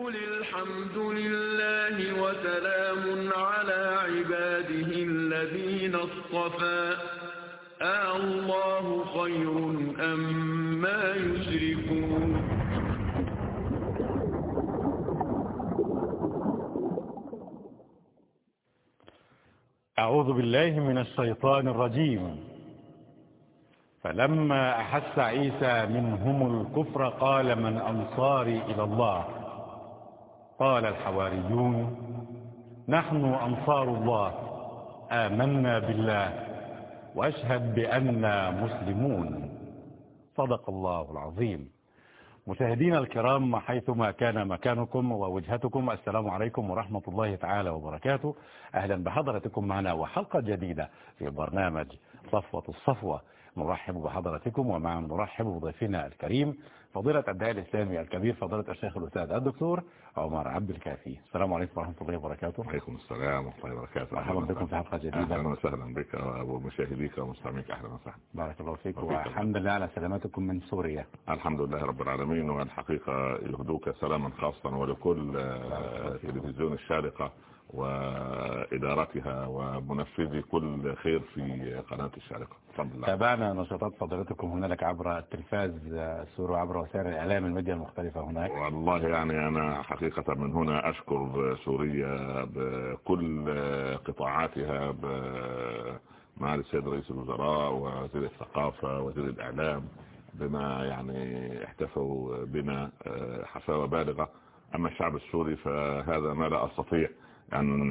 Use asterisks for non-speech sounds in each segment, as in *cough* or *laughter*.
قل الحمد لله وسلام على عباده الذين اصطفى آه الله خير أم ما يشركون أعوذ بالله من الشيطان الرجيم. فلما أحس عيسى منهم الكفر قال من أنصاري إلى الله؟ قال الحواريون نحن أنصار الله آمنا بالله وأشهد بأننا مسلمون. صدق الله العظيم. مشاهدينا الكرام حيثما كان مكانكم ووجهتكم السلام عليكم ورحمة الله تعالى وبركاته. أهلا بحضرتكم معنا وحلقة جديدة في برنامج صفوة الصفوة. نرحب بحضرتكم ومع نرحب بضيفنا الكريم فضيلة الداعي الإسلامي الكبير فضيلة الشيخ الأستاذ الدكتور عمر عبد الكافي. السلام عليكم ورحمة الله وبركاته. وعليكم السلام ورحمة الله وبركاته. مرحبا بكم في حلقة جديدة. أهلا وسهلا بك ومشاهديك ومستمعيك. أهلا وسهلا. بارك الله فيك والحمد لله على سلامتكم من سوريا. الحمد لله رب العالمين والحقيقة يهدوك سلاما خاصا ولكل تلفزيون الشارقة. وإدارتها ومنفذي كل خير في قناة الشارقة تابعنا نشاطات فضيلتكم هنالك عبر التلفاز السوري وعبر وسائل الإعلام الميديا المختلفة هناك. والله يعني أنا حقيقة من هنا أشكر سوريا بكل قطاعاتها مع السيد رئيس الوزراء وزير الثقافة وزير الإعلام بما يعني احتفوا بنا حفاوة بالغة. أما الشعب السوري فهذا ما لا أستطيع. أن,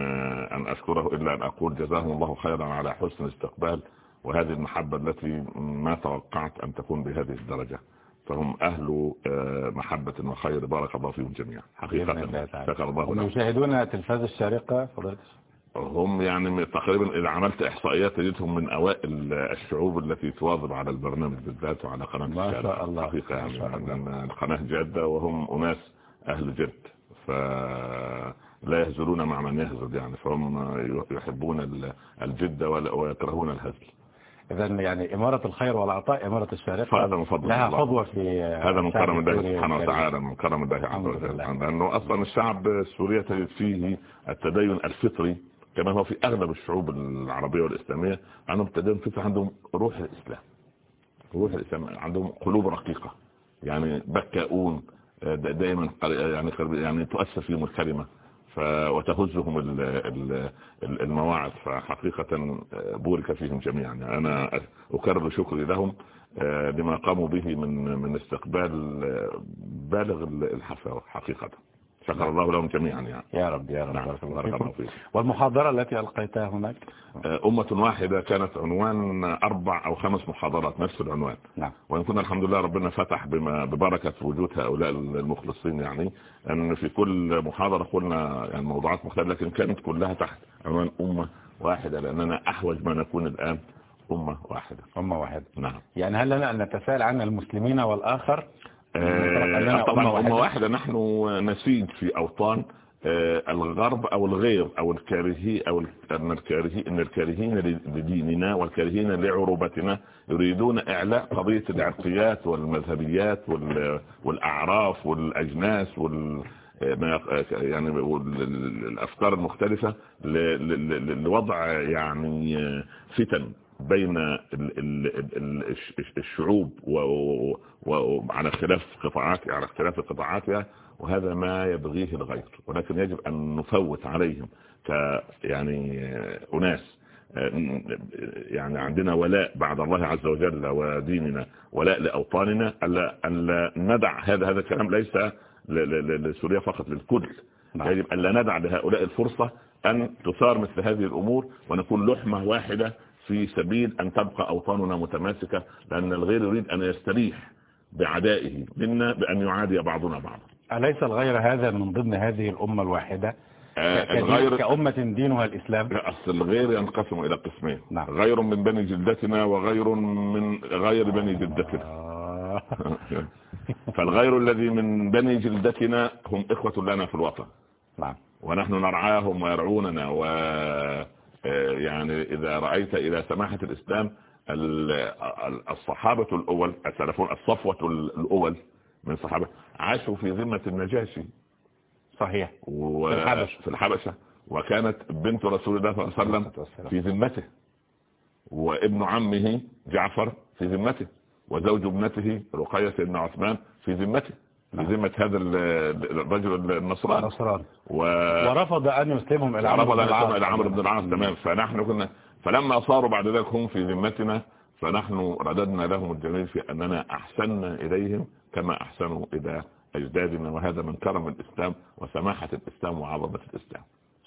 أن أشكره إلا أن أقول جزاهم الله خيرا على حسن الاستقبال وهذه المحبة التي ما توقعت أن تكون بهذه الدرجة. فهم أهل محبة وخير. بارك الله فيهم جميعا. حقيقة. شكر الله لهم يشاهدون تلفاز الشارقة فضلت هم يعني تقريبا إذا عملت إحصائيات تجدهم من أوائل الشعوب التي تواظب على البرنامج بالذات وعلى قناة ما شاء الله. حقيقة يعني القناة جادة وهم أناس أهل جد. فلا يهزلون مع من يهزل يعني فهم يحبون الجد ويكرهون الهزل. إذا يعني إمارة الخير والعطاء إمارة الشارقة هذا من فضل لها الله. فضوة في هذا من كرم الله سبحانه وتعالى من كرم الله عز وجل. لأنه أصلا الشعب السوري تجد فيه التدين الفطري كما هو في أغلب الشعوب العربية والإسلامية عندهم التدين الفطري عندهم روح الإسلام. روح الإسلام عندهم قلوب رقيقة. يعني بكاؤون دائما يعني يعني تؤثر فيهم الكلمة. وتهزهم المواعظ فحقيقة بورك فيهم جميعا. أنا أكرر شكري لهم لما قاموا به من من استقبال بالغ الحفاوة حقيقة. شكر الله لهم جميعا يعني. يا رب يا رب. نعم. بارك الله فيكم والمحاضرة التي ألقيتها هناك؟ أمة واحدة كانت عنوان أربع أو خمس محاضرات نفس العنوان. نعم. وإن كنا الحمد لله ربنا فتح بما ببركة وجود هؤلاء المخلصين يعني أن في كل محاضرة قلنا يعني موضوعات مختلفة لكن كانت كلها تحت عنوان أمة واحدة لأننا أحوج ما نكون الآن أمة واحدة. أمة واحدة. نعم. يعني هل لنا أن نتساءل عن المسلمين والآخر؟ آه أمة واحدة. نحن نسيج في أوطان آه الغرب أو الغير أو الكارهي أو أن الكارهي أن الكارهين لديننا والكارهين لعروبتنا يريدون إعلاء قضية العرقيات والمذهبيات والأعراف والأجناس وال يعني الأفكار المختلفة لوضع يعني فتن. بين الشعوب وعلى اختلاف قطاعات على اختلاف قطاعاتها وهذا ما يبغيه الغير. ولكن يجب أن نفوت عليهم ك يعني أناس يعني عندنا ولاء بعد الله عز وجل وديننا ولاء لأوطاننا ألا ندع هذا هذا الكلام ليس لسوريا فقط للكل. يجب أن لا ندع لهؤلاء الفرصة أن تثار مثل هذه الأمور ونكون لحمة واحدة في سبيل أن تبقى أوطاننا متماسكة لأن الغير يريد أن يستريح بعدائه منا بأن يعادي بعضنا بعضا. أليس الغير هذا من ضمن هذه الأمة الواحدة؟ آه الغير كأمة دينها الإسلام؟ أصل الغير ينقسم إلى قسمين. نعم. غير من بني جدتنا وغير من غير بني جدتنا آه. *laughs* فالغير الذي من بني جلدتنا هم إخوة لنا في الوطن. نعم. ونحن نرعاهم ويرعوننا و يعني إذا رأيت إلى سماحة الإسلام الصحابة الأول السلفون الصفوة الأول من صحابة عاشوا في ذمة النجاشي. صحيح. و... في الحبشة. في الحبشة. وكانت بنت رسول الله صلى الله عليه وسلم في ذمته. وابن عمه جعفر في ذمته. وزوج ابنته رقية سيدنا عثمان في ذمته. نعم. ذمة هذا ال- الرجل النصراني. نصران و... ورفض أن يسلمهم إلى عمرو بن العاص. إلى عمرو بن العاص تمام. فنحن كنا فلما صاروا بعد ذلك هم في ذمتنا فنحن رددنا لهم الجميل في أننا أحسننا إليهم كما أحسنوا إلى أجدادنا وهذا من كرم الإسلام وسماحة الإسلام وعظمة الإسلام.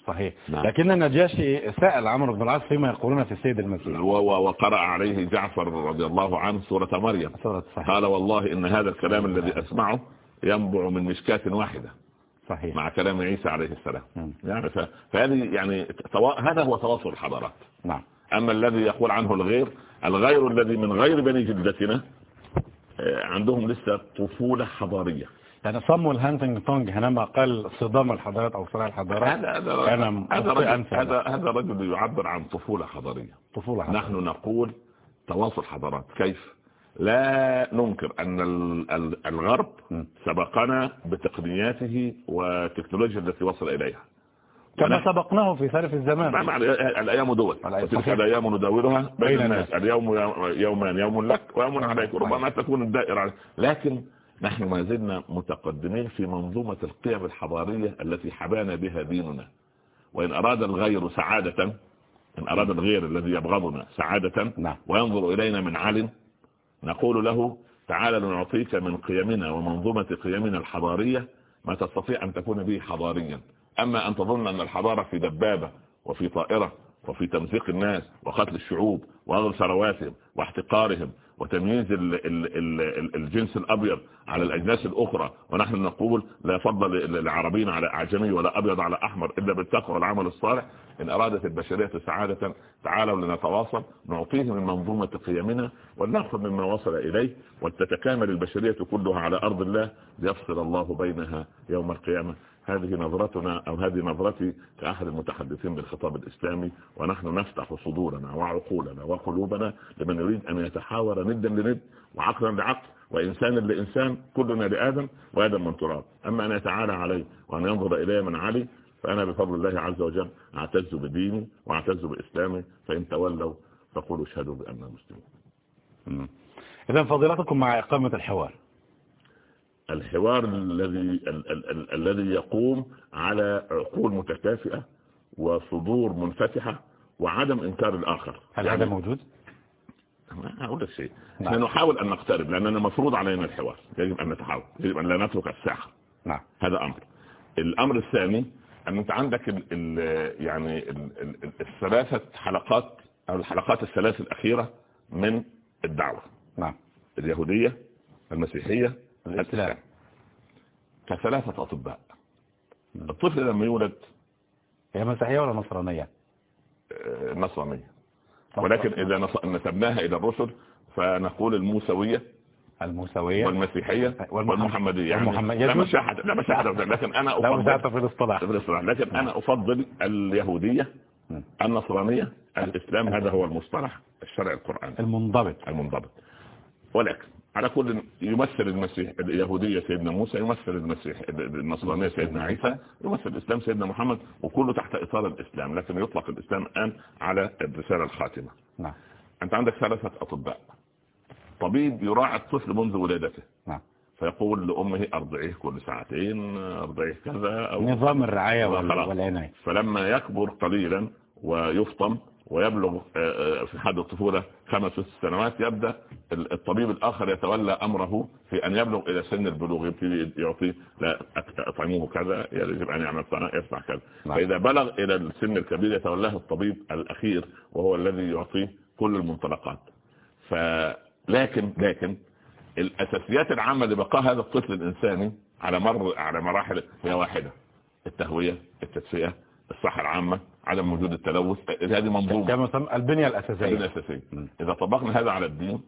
صحيح. نعم. لكن النجاشي سأل عمرو بن العاص فيما يقولون في السيد المسيح وقرأ عليه جعفر رضي الله عنه سورة مريم. سورة صحيح. قال والله إن هذا الكلام الذي أسمعه ينبع من مشكاة واحدة. صحيح. مع كلام عيسى عليه السلام. مم. يعني. فهذه يعني توا... هذا هو تواصل الحضارات. نعم. أما الذي يقول عنه الغير الغير الذي من غير بني جلدتنا آه، عندهم لسه طفولة حضارية. يعني صموا الهانتنجتونج حينما قال صدام الحضارات أو صراع الحضارات هذا هذا هذا رجل يعبر عن طفولة حضارية. طفولة حضارة. نحن نقول تواصل حضارات. كيف؟ لا ننكر أن ال- ال- الغرب. سبقنا بتقنياته والتكنولوجيا التي وصل إليها كما سبقناه في سلف الزمان الأيام دول وتلك. الأيام نداولها بين الناس. اليوم يومان يوم لك ويوم عليك. ربما تكون الدائرة عليك. لكن نحن ما زلنا متقدمين في منظومة القيم الحضارية التي حبانا بها ديننا وإن أراد الغير سعادة إن أراد الغير الذي يبغضنا سعادة نعم. وينظر إلينا من عال نقول له تعال لنعطيك من قيمنا ومنظومة قيمنا الحضارية ما تستطيع أن تكون به حضاريا. أما أن تظن أن الحضارة في دبابة وفي طائرة وفي تمزيق الناس وقتل الشعوب وأغل ثرواتهم واحتقارهم وتمييز ال ال ال ال الجنس الأبيض على الأجناس الأخرى. ونحن نقول لا فضل العربيين على أعجمي ولا أبيض على أحمر إلا بالتقوى والعمل الصالح. إن أرادت البشرية سعادة تعالوا لنتواصل نعطيه من منظومة قيمنا ولنأخذ مما وصل إليه ولتتكامل البشرية كلها على أرض الله ليفصل الله بينها يوم القيامة. هذه نظرتنا أو هذه نظرتي كأحد المتحدثين بالخطاب الإسلامي ونحن نفتح صدورنا وعقولنا وقلوبنا لمن يريد أن يتحاور ندا لند وعقلا لعقل وإنسانا لإنسان كلنا لآدم وآدم من تراب. أما أن يتعالى علي وأن ينظر إلي من علي فأنا بفضل الله عز وجل أعتز بديني وأعتز بإسلامي فإن تولوا فقولوا اشهدوا بأننا مسلمون. إذا فضيلتكم مع إقامة الحوار. الحوار الذي ال ال ال الذي يقوم على عقول متكافئة وصدور منفتحة وعدم إنكار الآخر. هل هذا موجود؟ ما أقول لك شيء. نعم. نحن نحاول أن نقترب لأننا مفروض علينا الحوار. يجب أن نتحاور يجب أن لا نترك الساحة. نعم. هذا أمر. الأمر الثاني أن أنت عندك ال ال يعني ال ال الثلاثة حلقات أو الحلقات الثلاث الأخيرة من الدعوة. نعم. اليهودية المسيحية الإسلام كثلاثة أطباء. الطفل لما يولد هي مسيحية ولا نصرانية؟ آه، نصرانية. ولكن إذا نسبناها إلى الرسل فنقول الموسوية الموسوية. والمسيحية والمحمد- والمحمدية. يعني لا؟ مشاحة لا مشاحة لكن أنا أفضل في الاصطلاح. في الاصطلاح. لكن أنا أفضل اليهودية. النصرانية الإسلام. هذا هو المصطلح الشرعي القرآني. المنضبط. المنضبط. ولكن على كل يمثل المسيح اليهودية سيدنا موسى يمثل المسيح النصرانية سيدنا عيسى يمثل الإسلام سيدنا محمد وكله تحت إطار الإسلام لكن يطلق الإسلام الآن على الرسالة الخاتمة. نعم. أنت عندك ثلاثة أطباء. طبيب يراعي الطفل منذ ولادته. نعم. فيقول لأمه أرضعيه كل ساعتين أرضعيه كذا أو نظام الرعاية. والعناية. فلما يكبر قليلا ويفطم ويبلغ آه، آه، في حد الطفولة خمس ست سنوات يبدأ ال- الطبيب الآخر يتولى أمره في أن يبلغ إلى سن البلوغ يبتدي يعطيه لا أطعموه كذا يجب أن يعمل صنع يصنع كذا نعم. فإذا بلغ إلى السن الكبير يتولاه الطبيب الأخير وهو الذي يعطيه كل المنطلقات فلكن لكن الأساسيات العامة لبقاء هذا الطفل الإنساني على مر على مراحل هي واحدة التهوية التدفئة الصحة العامة عدم وجود التلوث هذه منظومة كما يسمى البنية هذه الأساسية الأساسية م. إذا طبقنا هذا على الدين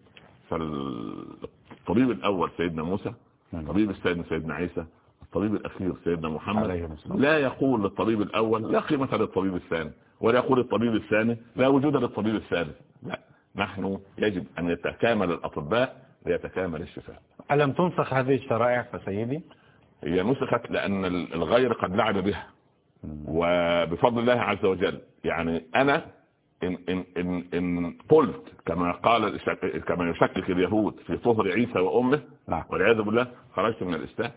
فالطبيب الأول سيدنا موسى م. الطبيب الثاني سيدنا عيسى الطبيب الأخير سيدنا محمد. لا يقول للطبيب الأول لا قيمة للطبيب الثاني ولا يقول للطبيب الثاني لا وجود للطبيب الثالث لا نحن يجب أن يتكامل الأطباء ليتكامل الشفاء ألم تنسخ هذه الشرائع فسيدي؟ هي نسخت لأن الغير قد لعب بها وبفضل الله عز وجل. يعني أنا إن, إن, إن, إن قلت كما قال كما يشكك اليهود في طهر عيسى وأمه نعم. والعياذ بالله خرجت من الإسلام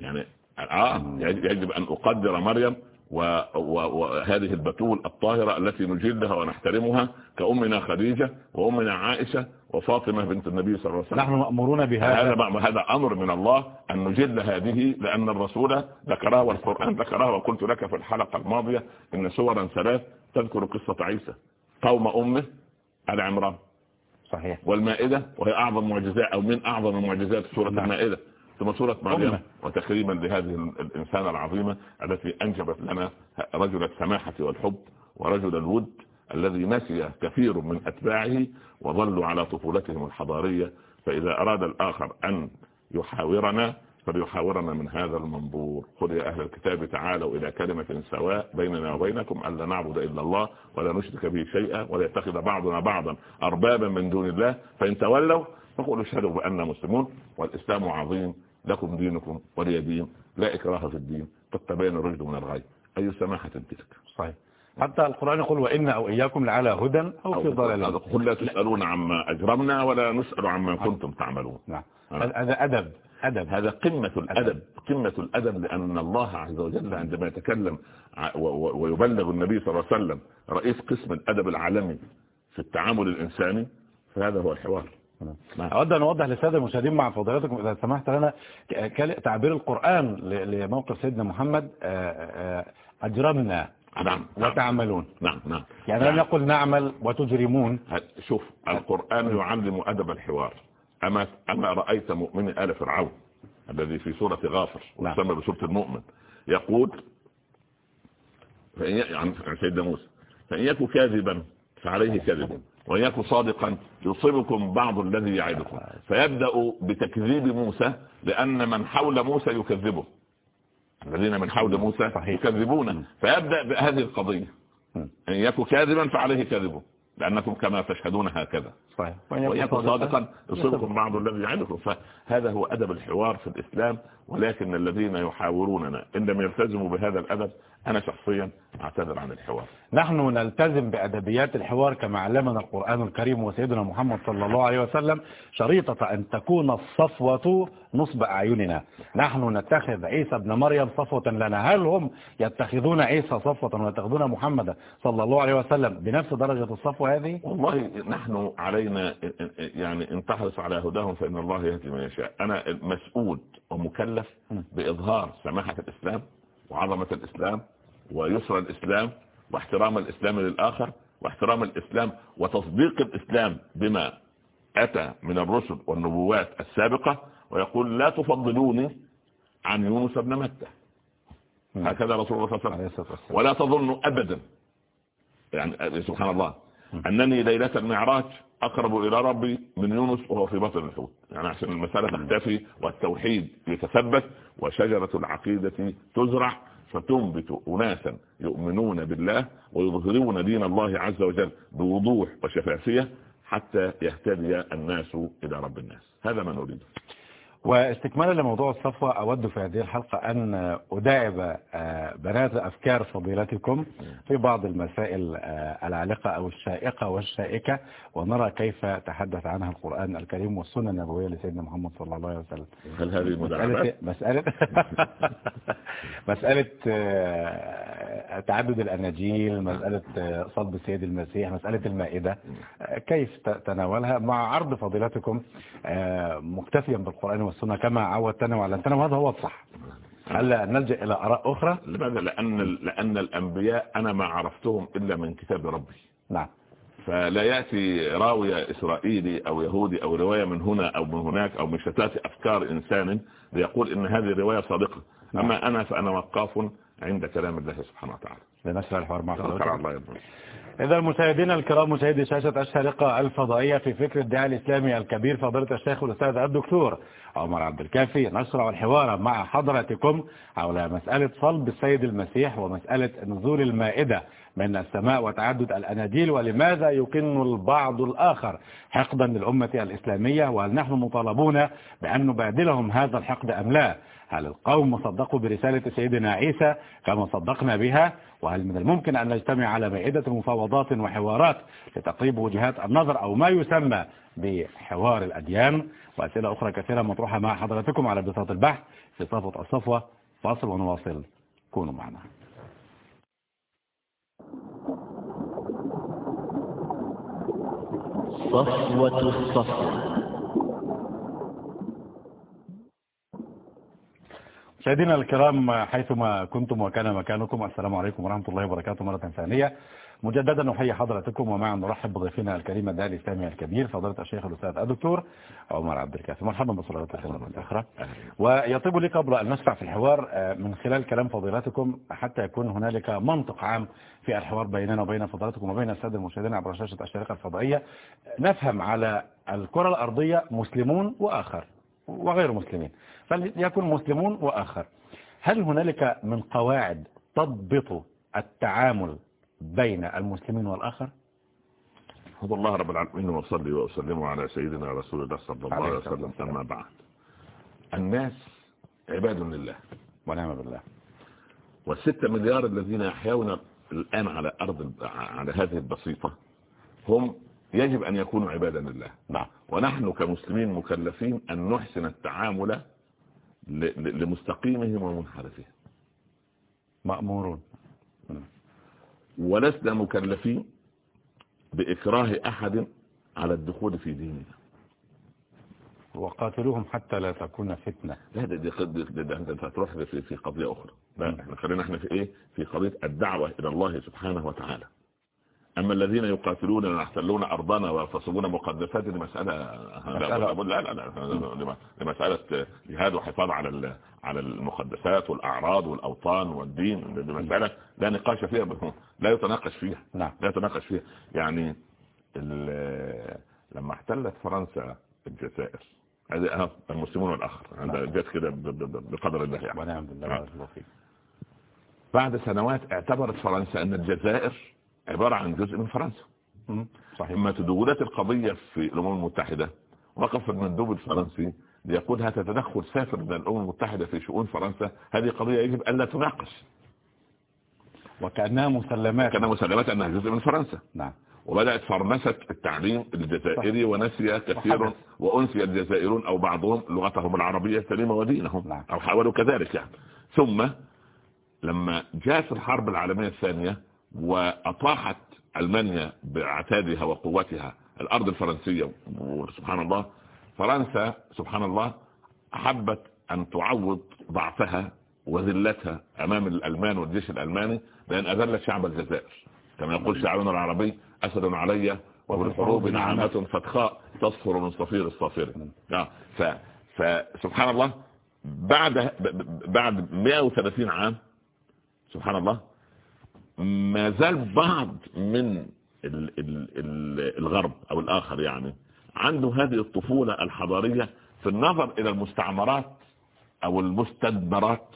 يعني آه يجب أن أقدر مريم وهذه البتول الطاهرة التي نجلها ونحترمها كأمنا خديجة وأمنا عائشة وفاطمة بنت النبي صلى الله عليه وسلم. نحن مأمورون بهذا. هذا هذا أمر من الله أن نجل هذه لأن الرسول ذكرها والقرآن ذكرها وقلت لك في الحلقة الماضية إن سورا ثلاث تذكر قصة عيسى. قوم أمه على عمران. صحيح. والمائدة وهي أعظم معجزات أو من أعظم المعجزات سورة نعم. المائدة. ثم سورة مريم. وتكريما لهذه الإنسانة العظيمة التي أنجبت لنا رجل السماحة والحب ورجل الود. الذي نسي كثير من أتباعه وظلوا على طفولتهم الحضارية فإذا أراد الآخر أن يحاورنا فليحاورنا من هذا المنظور. خذ يا أهل الكتاب تعالوا إلى كلمة سواء بيننا وبينكم ألا نعبد إلا الله ولا نشرك به شيئا ولا يتخذ بعضنا بعضا أربابا من دون الله فإن تولوا فقولوا اشهدوا بأننا مسلمون. والإسلام عظيم لكم دينكم ولي دين لا إكراه في الدين قد تبين الرشد من الغي. أي سماحة تلك؟ صحيح. حتى القرآن يقول وإن أو إياكم لعلى هدى أو في ضلال. قل لا تسألون عما أجرمنا ولا نسأل عما كنتم تعملون. نعم. هذا أدب. أدب. هذا قمة الأدب. قمة الأدب لأن الله عز وجل عندما يتكلم ويبلغ النبي صلى الله عليه وسلم رئيس قسم الأدب العالمي في التعامل الإنساني فهذا هو الحوار. نعم. أود أن أوضح للسادة المشاهدين مع فضيلتكم إذا سمحت لنا تعبير القرآن لموقف سيدنا محمد أجرمنا. نعم وتعملون. نعم نعم. يعني لم يقل نعمل وتجرمون. شوف القرآن يعلم أدب الحوار. أما, أما رأيت مؤمن آل فرعون الذي في سورة غافر ويسمى بسورة المؤمن يقول فإن عن سيدنا موسى فإن يكن كاذبا فعليه كذب وإن يكن صادقا يصيبكم بعض الذي يعدكم. فيبدأ بتكذيب موسى لأن من حول موسى يكذبه. الذين من حول موسى يكذبونه فيبدأ بهذه القضية. إن يكن كاذبا فعليه كذبه لأنكم كما تشهدون هكذا. صحيح. ويكن صادقا. يصيبكم بعض الذي يعدكم فهذا هو أدب الحوار في الإسلام. ولكن الذين يحاوروننا إن لم يلتزموا بهذا الأدب أنا شخصيا أعتذر عن الحوار. نحن نلتزم بأدبيات الحوار كما علمنا القرآن الكريم وسيدنا محمد صلى الله عليه وسلم شريطة أن تكون الصفوة نصب أعيننا. نحن نتخذ عيسى ابن مريم صفوة لنا. هل هم يتخذون عيسى صفوة ويتخذون محمد صلى الله عليه وسلم بنفس درجة الصفوة هذه؟ والله نحن علينا يعني ان تحرص على هداهم فإن الله يهدي من يشاء. أنا مسؤول ومكلف بإظهار سماحة الإسلام وعظمة الإسلام ويسر الإسلام واحترام الإسلام للآخر واحترام الإسلام وتصديق الإسلام بما أتى من الرسل والنبوات السابقة ويقول لا تفضلوني عن يونس بن متى. هكذا رسول الله صلى الله عليه وسلم. ولا تظنوا أبدا يعني سبحان الله أنني ليلة المعراج أقرب إلى ربي من يونس وهو في بطن الحوت. يعني عشان المسألة تختفي والتوحيد يتثبت وشجرة العقيدة تزرع فتنبت أناسا يؤمنون بالله ويظهرون دين الله عز وجل بوضوح وشفافية حتى يهتدي الناس إلى رب الناس. هذا ما نريده واستكمالا لموضوع الصفوة أود في هذه الحلقة أن أداعب آه، بنات أفكار فضيلتكم في بعض المسائل آه، العالقة أو الشائقة والشائكة ونرى كيف تحدث عنها القرآن الكريم والسنة النبوية لسيدنا محمد صلى الله عليه وسلم. هل هذه مداعبات؟ مسألة *laughs* مسألة آه، تعدد الأناجيل مسألة صلب السيد المسيح مسألة المائدة كيف تناولها؟ مع عرض فضيلتكم مكتفيا بالقرآن والسنة كما عودتنا وعلمتنا وهذا هو الصح. هل نلجأ إلى آراء أخرى؟ لماذا؟ لأن, لأن الأنبياء أنا ما عرفتهم إلا من كتاب ربي. نعم. فلا يأتي راوية إسرائيلي أو يهودي أو رواية من هنا أو من هناك أو من شتات أفكار إنسان ليقول إن هذه الرواية صادقة. نعم. أما أنا فأنا وقاف عند كلام الله سبحانه وتعالى. لنشرح الحوار مع الله. إذا مشاهدينا الكرام مشاهدي شاشة الشارقة الفضائية في فكر الدعاء الإسلامي الكبير فضيلة الشيخ والأستاذ الدكتور عمر عبد الكافي نشرع الحوار مع حضراتكم حول مسألة صلب السيد المسيح ومسألة نزول المائدة من السماء وتعدد الأناجيل ولماذا يكن البعض الآخر حقدا للأمة الإسلامية وهل نحن مطالبون بأن نبادلهم هذا الحقد أم لا؟ هل القوم صدقوا برسالة سيدنا عيسى كما صدقنا بها؟ وهل من الممكن أن نجتمع على مائدة مفاوضات وحوارات لتقريب وجهات النظر أو ما يسمى بحوار الأديان؟ وأسئلة أخرى كثيرة مطروحة مع حضراتكم على بساط البحث في صفة الصفوة فاصل ونواصل. كونوا معنا. صفوة الصفوة. مشاهدينا الكرام حيثما كنتم وكان مكانكم السلام عليكم ورحمة الله وبركاته مرة ثانية. مجددا نحيي حضراتكم ومعا نرحب بضيفنا الكريم الداعي الإسلامي الكبير فضيلة الشيخ الأستاذ الدكتور عمر عبد الكافي. مرحبا بصلوات السلام الاخره ويطيب لي قبل أن نشرع في الحوار من خلال كلام فضيلتكم حتى يكون هنالك منطق عام في الحوار بيننا وبين فضيلتكم وبين السادة المشاهدين عبر شاشة الشريقه الفضائية. نفهم على الكرة الأرضية مسلمون وآخر. وغير مسلمين. فليكن مسلمون وآخر. هل هنالك من قواعد تضبط التعامل بين المسلمين والآخر؟ حمد الله رب العالمين وصلي وأسلم على سيدنا رسول الله صلى الله عليه وسلم. أما بعد الناس عباد لله. ونعم بالله. والستة مليار الذين يحيون الآن على أرض على هذه البسيطة هم يجب أن يكونوا عبادا لله. نعم. ونحن كمسلمين مكلفين أن نحسن التعامل لمستقيمهم ومنحرفهم. مأمورون. ولسنا مكلفين بإكراه أحد على الدخول في ديننا. وقاتلوهم حتى لا تكون فتنة. لا ده دي انت هتروح في في قضية أخرى. لا خلينا إحنا في إيه؟ في قضية الدعوة إلى الله سبحانه وتعالى. أما الذين يقاتلون ويحتلون أرضنا ويغتصبون مقدسات دي مسألة لا لا لا, لمسألة جهاد وحفاظ على على المقدسات والأعراض والأوطان والدين. دي مسألة لا نقاش فيها لا يتناقش فيها. نعم. لا يتناقش فيها. يعني لما احتلت فرنسا الجزائر هذه المسلمون والآخر. نعم. جت كده بقدر الله يعني ونعم بالله بعد سنوات اعتبرت فرنسا أن الجزائر عبارة عن جزء من فرنسا. صحيح. لما تدولت القضية في الأمم المتحدة وقف المندوب الفرنسي ليقول هذا تدخل سافر من الأمم المتحدة في شؤون فرنسا. هذه قضية يجب أن لا تناقش. وكأنها مسلمات. كأنها مسلمات أنها جزء من فرنسا. نعم. وبدأت فرنسة التعليم الجزائري ونسي كثير وأنسي الجزائرون أو بعضهم لغتهم العربية السليمة ودينهم نعم. أو حاولوا كذلك يعني. ثم لما جاءت الحرب العالمية الثانية وأطاحت ألمانيا بعتادها وقوتها الأرض الفرنسية وسبحان الله. فرنسا سبحان الله أحبت أن تعوض ضعفها وذلتها أمام الألمان والجيش الألماني بأن أذلت شعب الجزائر. كما يقول شعبنا العربي أسد علي وبالحروب نعمة فتخاء تصفر من صفير الصافر فسبحان الله بعد بعد 130 عام سبحان الله ما زال بعض من الغرب أو الآخر يعني عنده هذه الطفولة الحضارية في النظر إلى المستعمرات أو المستدمرات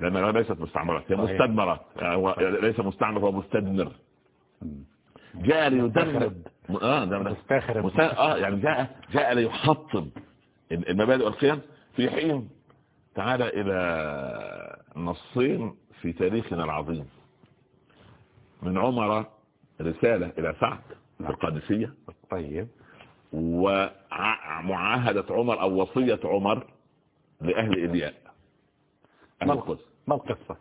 لانها ليست مستعمرات هي مستدمرات هو ليس مستعمر هو مستدمر. جاء ليدمر. آه آه يعني جاء جاء ليحطم المبادئ والقيم. في حين تعال إلى نصين في تاريخنا العظيم. من عمر رسالة إلى سعد في القادسية. طيب. ومعاهدة عمر أو وصية عمر لأهل إلياء ما القصة ما القصة؟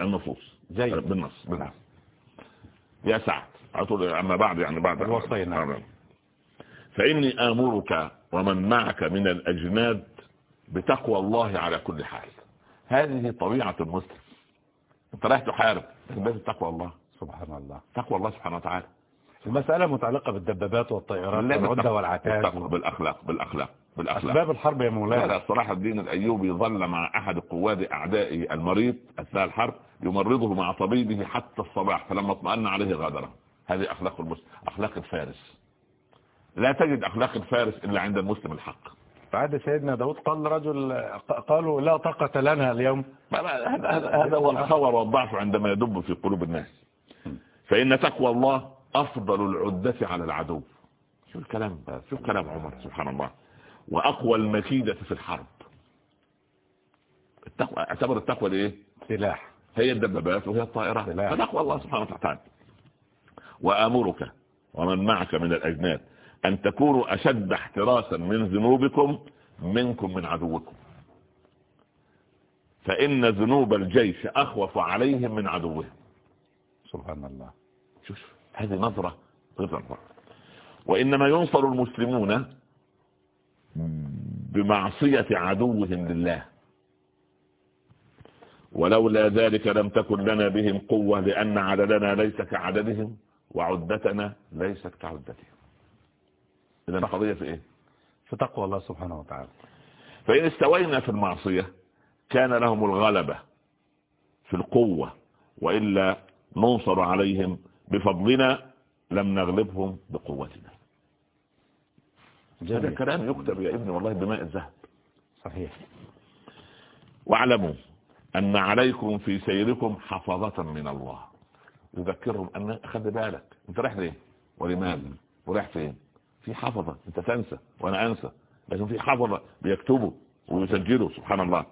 النصوص جيد. بالنص. بالنص يا سعد. أما بعد يعني بعد الوصية نعم فإني آمرك ومن معك من الأجناد بتقوى الله على كل حال. هذه طبيعة المسلم. أنت رايح تحارب بس تقوى الله. سبحان الله. تقوى الله سبحانه وتعالى. المسألة متعلقة بالدبابات والطائرات والعدة والعتاد بالأخلاق بالأخلاق بالأخلاق. اسباب الحرب يا لا مولانا. لا صلاح الدين الأيوبي ظل مع أحد قواد أعدائه المريض أثناء الحرب يمرضه مع طبيبه حتى الصباح فلما اطمأن عليه غادره هذه أخلاق المسلم. أخلاق الفارس. لا تجد أخلاق الفارس إلا عند المسلم الحق. بعد سيدنا داود قال رجل قالوا لا طاقة لنا اليوم. هذا هو الخور والضعف عندما يدب في قلوب الناس. فإن تقوى الله أفضل العدة على العدو. شو الكلام ده؟ شو كلام عمر؟ سبحان الله. وأقوى المكيدة في الحرب. التقوى اعتبر التقوى إيه سلاح. هي الدبابات وهي الطائرات. فتقوى الله سبحانه وتعالى. وآمرك ومن معك من الأجناد أن تكونوا أشد احتراسا من ذنوبكم منكم من عدوكم. فإن ذنوب الجيش أخوف عليهم من عدوهم. سبحان الله. شوف هذه نظرة غير نظرة. وإنما ينصر المسلمون بمعصية عدوهم لله. ولولا ذلك لم تكن لنا بهم قوة لأن عددنا ليس كعددهم وعدتنا ليست كعدتهم. إذا القضية في إيه؟ في تقوى الله سبحانه وتعالى. فإن استوينا في المعصية كان لهم الغلبة في القوة وإلا ننصر عليهم بفضلنا لم نغلبهم بقوتنا. هذا كلام يكتب يا ابني والله بماء الذهب. صحيح. واعلموا أن عليكم في سيركم حفظة من الله. يذكرهم أن خلي بالك أنت رايح ليه؟ ولماذا؟ ورايح فين؟ في حفظة أنت تنسى وأنا أنسى لكن في حفظة بيكتبوا ويسجلوا سبحان الله.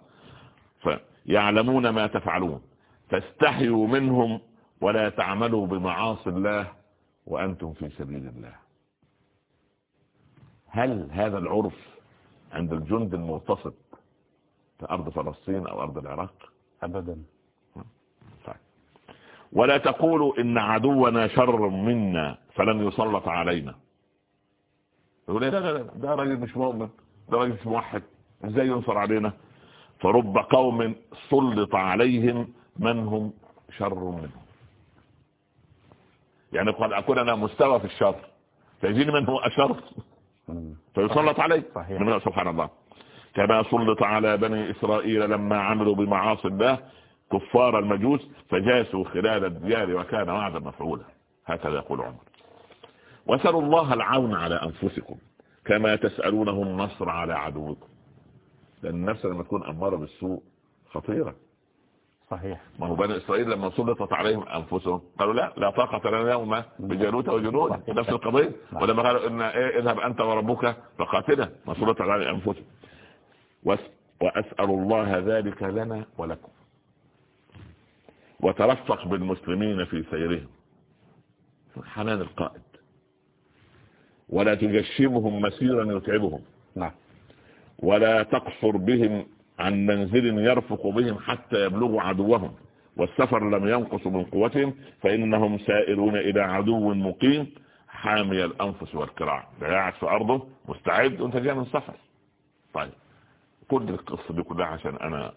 فيعلمون ما تفعلون فاستحيوا منهم ولا تعملوا بمعاصي الله وأنتم في سبيل الله. هل هذا العرف عند الجند المغتصب في أرض فلسطين أو أرض العراق؟ ابدا. طيب. ولا تقولوا إن عدونا شر منا فلن يسلط علينا. يقول لا لا لا ده راجل مش مؤمن. ده راجل مش موحد. إزاي ينصر علينا؟ فرب قوم سلط عليهم من هم شر منهم. يعني قد أكون أنا مستوى في الشر. فيجيني من هو مم. فيسلط عليه صحيح. من سبحان الله. كما سلط على بني إسرائيل لما عملوا بمعاصي الله كفار المجوس فجاسوا خلال الديار وكان وعدا مفعولا. هكذا يقول عمر. وسلوا الله العون على أنفسكم كما تسألونه النصر على عدوكم. لأن النفس لما تكون أمارة بالسوء خطيرة. صحيح. ما هو بني إسرائيل لما سلطت عليهم أنفسهم قالوا لا لا طاقة لنا اليوم بجالوت وجنود. نفس القضية. نعم. ولما قالوا إن إيه اذهب أنت وربك فقاتلا. ما سلطت على أنفسهم. وأس- وأسأل الله ذلك لنا ولكم. وترفق بالمسلمين في سيرهم. حنان القائد ولا تجشمهم مسيرا يتعبهم. نعم. ولا تقصر بهم عن منزل يرفق بهم حتى يبلغوا عدوهم. والسفر لم ينقص من قوتهم فإنهم سائرون إلى عدو مقيم حامي الأنفس والكراع. ده قاعد في أرضه مستعد. وانت جاي من سفر. طيب. كل القصة دي كلها عشان أنا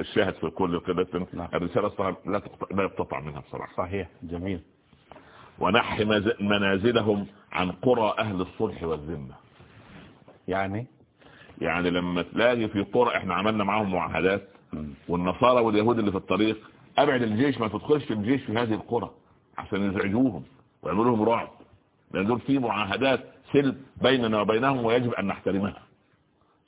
الشاهد في كل كده. نعم. الرسالة لا تقطع, لا يقتطع منها بصراحة. صحيح. جميل. ونحي منازلهم عن قرى أهل الصلح والذمة. يعني؟ يعني لما تلاقي في قرى إحنا عملنا معاهم معاهدات. والنصارى واليهود اللي في الطريق أبعد الجيش ما تدخلش الجيش في هذه القرى عشان يزعجوهم ويعملوا لهم رعب. لأن دول في معاهدات سلم بيننا وبينهم ويجب أن نحترمها.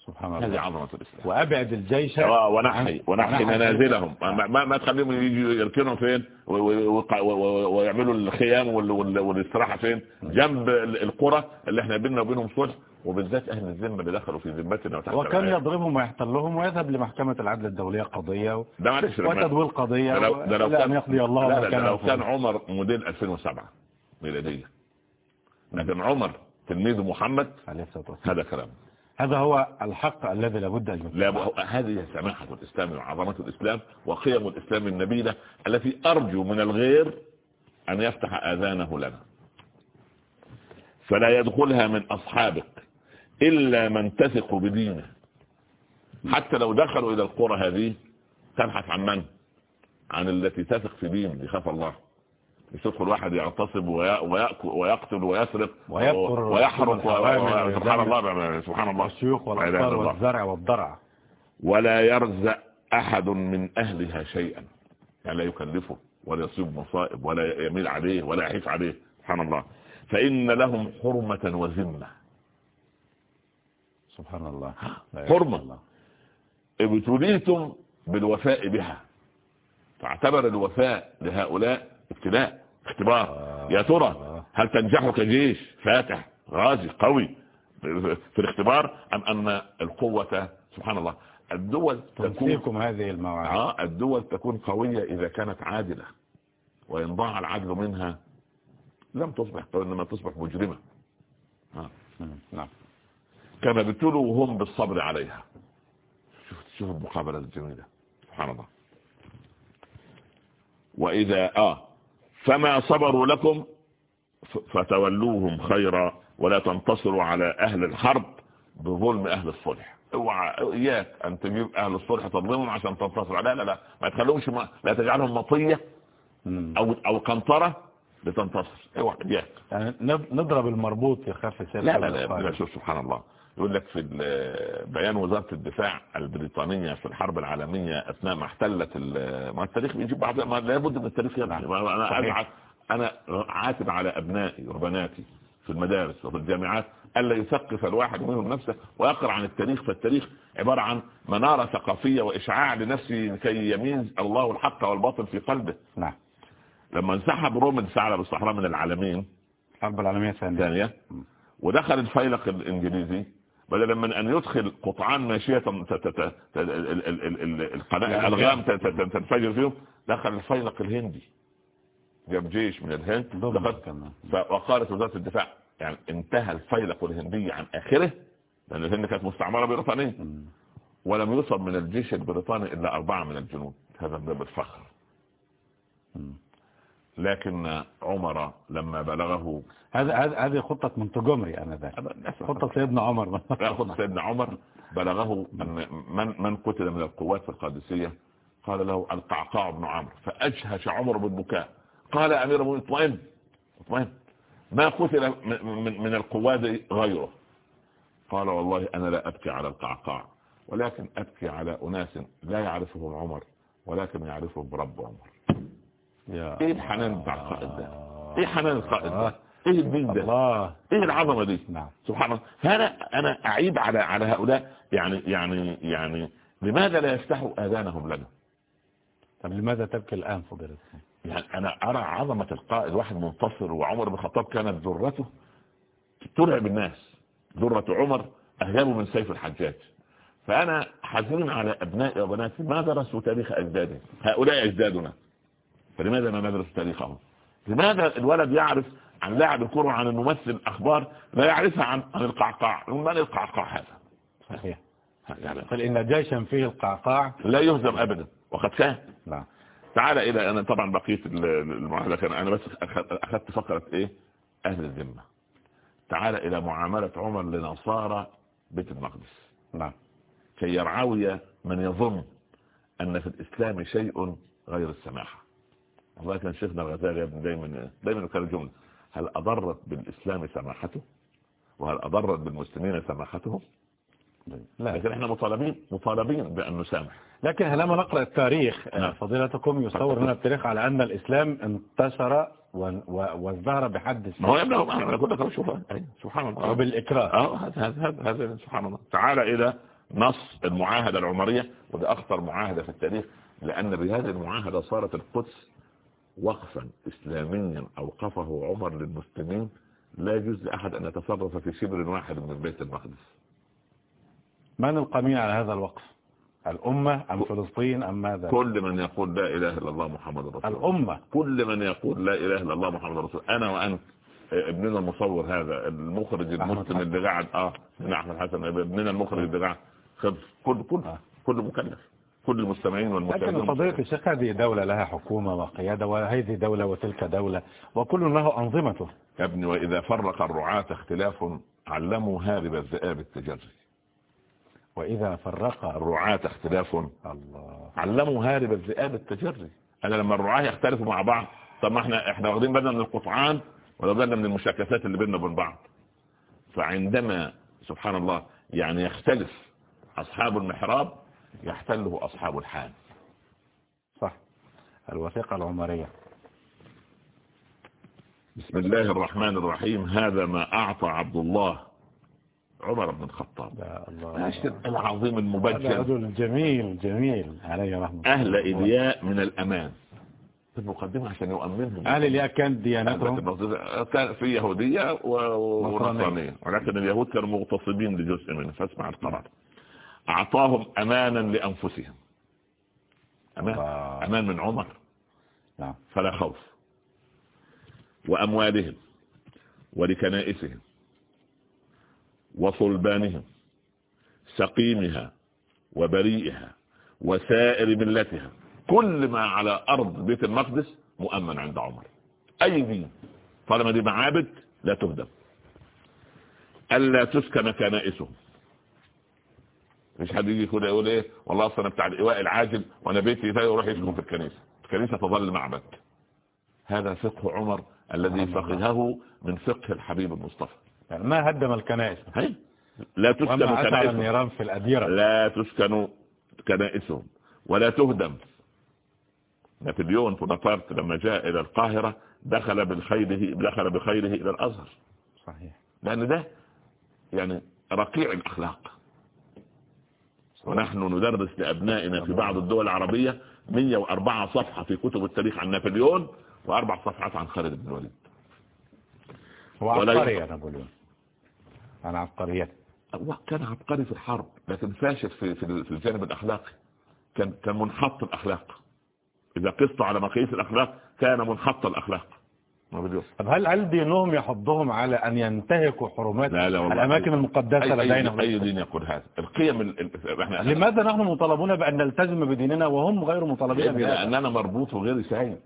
سبحان هذه الله عظمة الإسلام. وأبعد الجيش آه، ونحي ونحي. منازلهم. ما, ما, ما تخليهم يجوا يركنوا فين؟ ويعملوا الخيام وال- وال- والاستراحة فين؟ جنب ال- القرى اللي إحنا بيننا وبينهم صلح. وبالذات أهل الذمة اللي دخلوا في ذمتنا وكان. يضربهم ويحتلهم ويذهب لمحكمة العدل الدولية قضية ده معلش لما- وتدويل قضية ده لو, كان يقضي الله لا لا لو. كان عمر موديل 2007 ميلادية. لكن عمر تلميذ محمد عليه الصلاة والسلام. هذا كلام. هذا هو الحق الذي لابد أن لا هذه سماحة الإسلام وعظمة الإسلام وقيم الإسلام النبيلة التي أرجو من الغير أن يفتح آذانه لنا. فلا يدخلها من أصحابك إلا من تثق بدينه. حتى لو دخلوا إلى القرى هذه تبحث عن من؟ عن التي تثق في دين يخاف الله. مش تدخل واحد ويأكل ويقتل ويسرق ويحرق. سبحان الله سبحان الله. إلا الله. والزرع والضرع. ولا يرزق أحد من أهلها شيئا. يعني لا يكلفه ولا يصيب مصائب ولا يميل عليه ولا يحيف عليه. سبحان الله. فإن لهم حرمة وذمة. سبحان الله. حرمة. ابتليتم بالوفاء بها. فاعتبر الوفاء لهؤلاء ابتلاء اختبار. آه. يا ترى آه. هل تنجح كجيش فاتح غازي قوي في الاختبار أم أن القوة سبحان الله الدول تكون هذه المواعيد. آه الدول تكون قوية إذا كانت عادلة وإن ضاع العدل منها. لم تصبح إنما تصبح مجرمة. آه. نعم. كما ابتلوا هم بالصبر عليها. شوف شوف المقابلة الجميلة. سبحان الله. وإذا آه فما صبروا لكم؟ فتولوهم خيرا ولا تنتصروا على أهل الحرب بظلم أهل الصلح. اوعى إياك أن تجيب أهل الصلح تظلمهم عشان تنتصر. لا لا لا ما تخلوهمش ما لا تجعلهم مطية مم. أو أو قنطرة لتنتصر. اوعى إياك. يعني نض- نضرب المربوط يخاف لا لا لا, القائد. لا شوف سبحان الله. يقول لك في بيان وزارة الدفاع البريطانية في الحرب العالمية أثناء ما احتلت ال- ما التاريخ بيجيب بعض ما لابد من التاريخ ابني ما- أنا. أزعل أنا عاتب على أبنائي وبناتي في المدارس وفي الجامعات ألا يثقف الواحد منهم نفسه ويقرأ عن التاريخ فالتاريخ عبارة عن منارة ثقافية وإشعاع لنفسه كي يميز الله الحق والباطل في قلبه. نعم. لما انسحب رومل ثعلب الصحراء من العالمين الحرب العالمية الثانية. ثانية ودخل الفيلق الإنجليزي بدلا من أن يدخل قطعان ماشية القناة يعني. ت- ت- تنفجر فيهم. دخل الفيلق الهندي. جاب جيش من الهند. وقالت وزارة الدفاع يعني انتهى الفيلق الهندي عن آخره لأن الهند كانت مستعمرة بريطانية. ولم يصب من الجيش البريطاني إلا أربعة من الجنود. هذا من الفخر. لكن عمر لما بلغه هذا هذه خطة منتجمري أنا ذاك خطة سيدنا عمر. يأخذ سيدنا عمر بلغه أن من, من قتل من القوات في القادسية؟ قال له القعقاع بن عمرو. فأجهش عمر بالبكاء. قال أمير المؤمنين اطمئن اطمئن. ما قتل من, من, القوات غيره؟ قال والله أنا لا أبكي على القعقاع ولكن أبكي على أناس لا يعرفهم عمر ولكن يعرفهم رب عمر. إيه الحنان بتاع القائد ده؟ إيه حنان القائد ده؟ إيه الدين ده؟ الله. إيه العظمة دي؟ نعم. سبحان الله. فانا أنا أعيب على على هؤلاء. يعني يعني يعني لماذا لا يفتحوا آذانهم لنا؟ طب لماذا تبكي الآن فضيلة يعني أنا أرى عظمة القائد واحد منتصر وعمر بن الخطاب كانت ذرته ترعب الناس. ذرة عمر اهجبوا من سيف الحجاج. فأنا حزين على أبنائي وبناتي. ما درسوا تاريخ اجدادهم هؤلاء أجدادنا. فلماذا لا ندرس تاريخهم لماذا الولد يعرف عن لاعب الكرة عن الممثل أخبار لا يعرفها عن عن القعقاع؟ من القعقاع هذا؟ صحيح. يعني قال إن جيشا فيه القعقاع. لا يهزم ابدا وقد كان. نعم. تعال إلى أنا طبعا بقيت ال- المعاهده كان أنا بس أخذت فقرة إيه؟ أهل الذمة. تعال إلى معاملة عمر لنصارى بيت المقدس. نعم. كي يرعوي من يظن أن في الإسلام شيء غير السماحة. والله كان شيخنا الغزالي يا ابني دايما دايما كان جمله هل أضرت بالإسلام سماحته؟ وهل أضرت بالمسلمين سماحتهم؟ لا لكن إحنا مطالبين مطالبين بأن نسامح. لكن لما نقرأ التاريخ نعم. فضيلتكم يصور هنا التاريخ على أن الإسلام انتشر وازدهر بحد ما هو يا السيف ابني أنا كنت لك شوف سبحان الله. وبالإكراه. آه هذا هذا سبحان الله. تعال إلى نص المعاهدة العمرية وده أخطر معاهدة في التاريخ لأن بهذه المعاهدة صارت القدس وقفا اسلاميا أوقفه عمر للمسلمين لا يجوز لأحد أن يتصرف في شبر واحد من بيت المقدس. من القمين على هذا الوقف؟ الأمة أم فلسطين أم ماذا؟ كل من يقول لا إله إلا الله محمد رسول الله. الأمة. كل من يقول لا إله إلا الله محمد رسول الله. أنا وأنت آه، ابننا المصور هذا المخرج المسلم. اللي قاعد آه من أحمد حسن ابننا المخرج اللي قاعد كل كل آه. كل مكلف. كل المستمعين لكن والمشاهدين فضيلة الشيخ هذه دولة لها حكومة وقيادة وهذه دولة وتلك دولة وكل له أنظمته يا ابني وإذا فرق الرعاة اختلاف علموا هارب الذئاب التجري وإذا فرق الرعاة اختلاف الله. علموا هارب الذئاب التجري أنا لما الرعاة يختلفوا مع بعض طب ما إحنا إحنا واخدين بالنا من القطعان ولا بالنا من المشاكسات اللي بيننا وبين بعض. فعندما سبحان الله يعني يختلف أصحاب المحراب يحتله أصحاب الحال. صح. الوثيقة العمرية. بسم الله الرحمن الرحيم. هذا ما أعطى عبد الله عمر بن الخطاب. يا الله. العظيم المبجل. رجل جميل جميل. عليه رحمة أهل إلياء من الأمان. في المقدمة عشان يؤمنهم. أهل إلياء كانت ديانتهم. كان في يهودية ونصرانية. ولكن اليهود كانوا مغتصبين لجزء منه. فاسمع القرار. أعطاهم أمانا لأنفسهم. أمان, أمان من عمر. نعم. فلا خوف. وأموالهم. ولكنائسهم. وصلبانهم. سقيمها. وبريئها. وسائر ملتها. كل ما على أرض بيت المقدس مؤمن عند عمر. أي دين. طالما دي معابد لا تهدم. ألا تسكن كنائسهم. مش حد يجي كده يقول إيه والله اصل أنا بتاع الإيواء العاجل وأنا بيتي ده يروح يسكن في الكنيسة. الكنيسة تظل معبد. هذا فقه عمر الذي فقهه من فقه الحبيب المصطفى. يعني ما هدم الكنائس. هي لا تسكن كنائسهم. النيران في الأديرة. لا تسكن كنائسهم. ولا تهدم. نابليون بونابرت لما جاء إلى القاهرة دخل بالخيره دخل بخيره إلى الأزهر. صحيح. لأن ده يعني رقيع الأخلاق. ونحن ندرس لأبنائنا في بعض الدول العربية 104 صفحة في كتب التاريخ عن نابليون وأربع صفحات عن خالد بن الوليد. هو عبقري يا نابليون. عن عبقريته كان عبقري في الحرب لكن فاشل في في الجانب الأخلاقي. كان كان منحط الأخلاق. إذا قست على مقاييس الأخلاق كان منحط الأخلاق. طب هل هل دينهم يحضهم على أن ينتهكوا حرمات لا لا الأماكن المقدسة لدينا أي دين يقول هذا؟ القيم ال... إحنا لماذا نحن مطالبون بأن نلتزم بديننا وهم غير مطالبين بهذا؟ لأننا مربوط وغير سعيد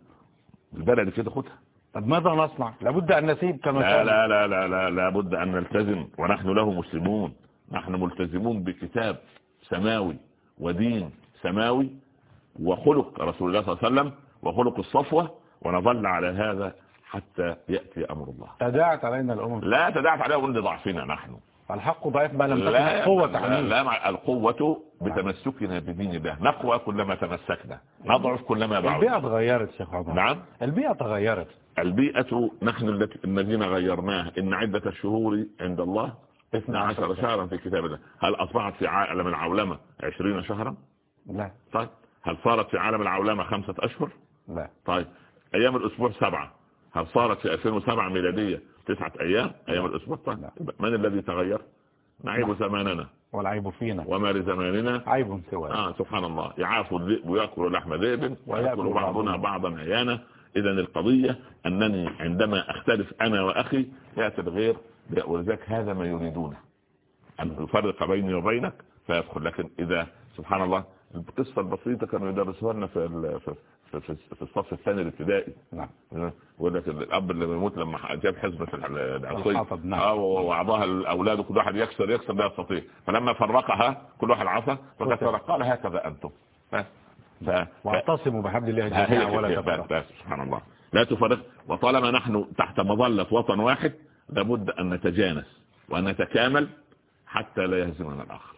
البلد كده خدها. طب ماذا نصنع؟ لابد أن نسيب كما لا لا لا لا لا لابد أن نلتزم ونحن له مسلمون. نحن ملتزمون بكتاب سماوي ودين سماوي وخلق رسول الله صلى الله عليه وسلم وخلق الصفوة ونظل على هذا حتى يأتي أمر الله. تداعت علينا الأمم. لا تداعت علينا من ضعفنا نحن. الحق ضعيف ما لم تكن القوة لا, لا مع القوة بتمسكنا بدين الله. نقوى كلما تمسكنا. نضعف كلما بعد البيئة تغيرت شيخ عمر. نعم. البيئة تغيرت. البيئة نحن الذين غيرناها. إن عدة الشهور عند الله 12 شهرا في كتاب الله. هل أصبحت في عالم العولمة 20 شهرا؟ لا. طيب. هل صارت في عالم العولمة خمسة أشهر؟ لا. طيب. أيام الأسبوع سبعة. هل صارت في 2007 ميلادية تسعة أيام؟ أيام الأسبوع؟ طيب من الذي تغير؟ نعيب زماننا. والعيب فينا. وما لزماننا؟ عيب سوى آه سبحان الله. يعاف الذئب ويأكل لحم ذئب. ويأكل بعضنا. بعضا عيانا. إذا القضية أنني عندما أختلف أنا وأخي يأتي الغير ولذلك هذا ما يريدونه. أن يفرق بيني وبينك فيدخل. لكن إذا سبحان الله القصة البسيطة كانوا يدرسوها لنا في في, الصف الثاني الابتدائي. نعم. يقول لك الأب اللي بيموت لما جاب حزمه العصي نعم. آه وعضاها الأولاد كل واحد يكسر يكسر لا يستطيع فلما فرقها كل واحد عصا فكسر قال هكذا أنتم. واعتصموا بحبل الله جميعا ولا تفرقوا. سبحان الله. لا تفرق. وطالما نحن تحت مظلة وطن واحد لابد أن نتجانس وان نتكامل حتى لا يهزمنا الآخر.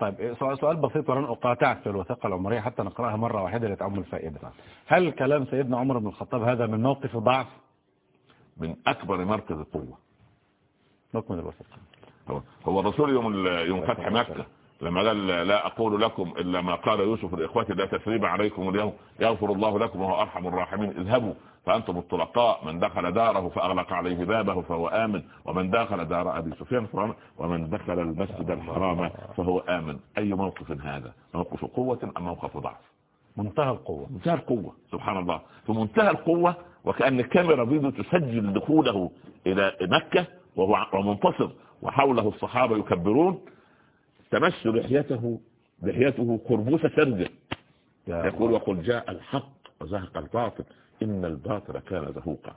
طيب سؤال بسيط ولن أقاطعك في الوثيقة العمرية حتى نقرأها مرة واحدة لتعم الفائدة هل كلام سيدنا عمر بن الخطاب هذا من موقف ضعف؟ من أكبر مركز القوة. نكمل الوثيقة. هو, هو الرسول يوم يوم فتح مكة لما قال لا أقول لكم إلا ما قال يوسف لإخوتي لا تثريب عليكم اليوم يغفر الله لكم وهو أرحم الراحمين. اذهبوا. فأنتم الطلقاء من دخل داره فأغلق عليه بابه فهو آمن ومن دخل دار أبي سفيان ومن دخل المسجد الحرام فهو آمن. أي موقف هذا؟ موقف قوة أم موقف ضعف؟ منتهى القوة. منتهى القوة سبحان الله. في منتهى القوة وكأن الكاميرا فيديو تسجل دخوله إلى مكة وهو منتصر وحوله الصحابة يكبرون. تمس لحيته لحيته قربوس سرده يقول وقل جاء الحق وزهق الباطل. إن الباطل كان زهوقا.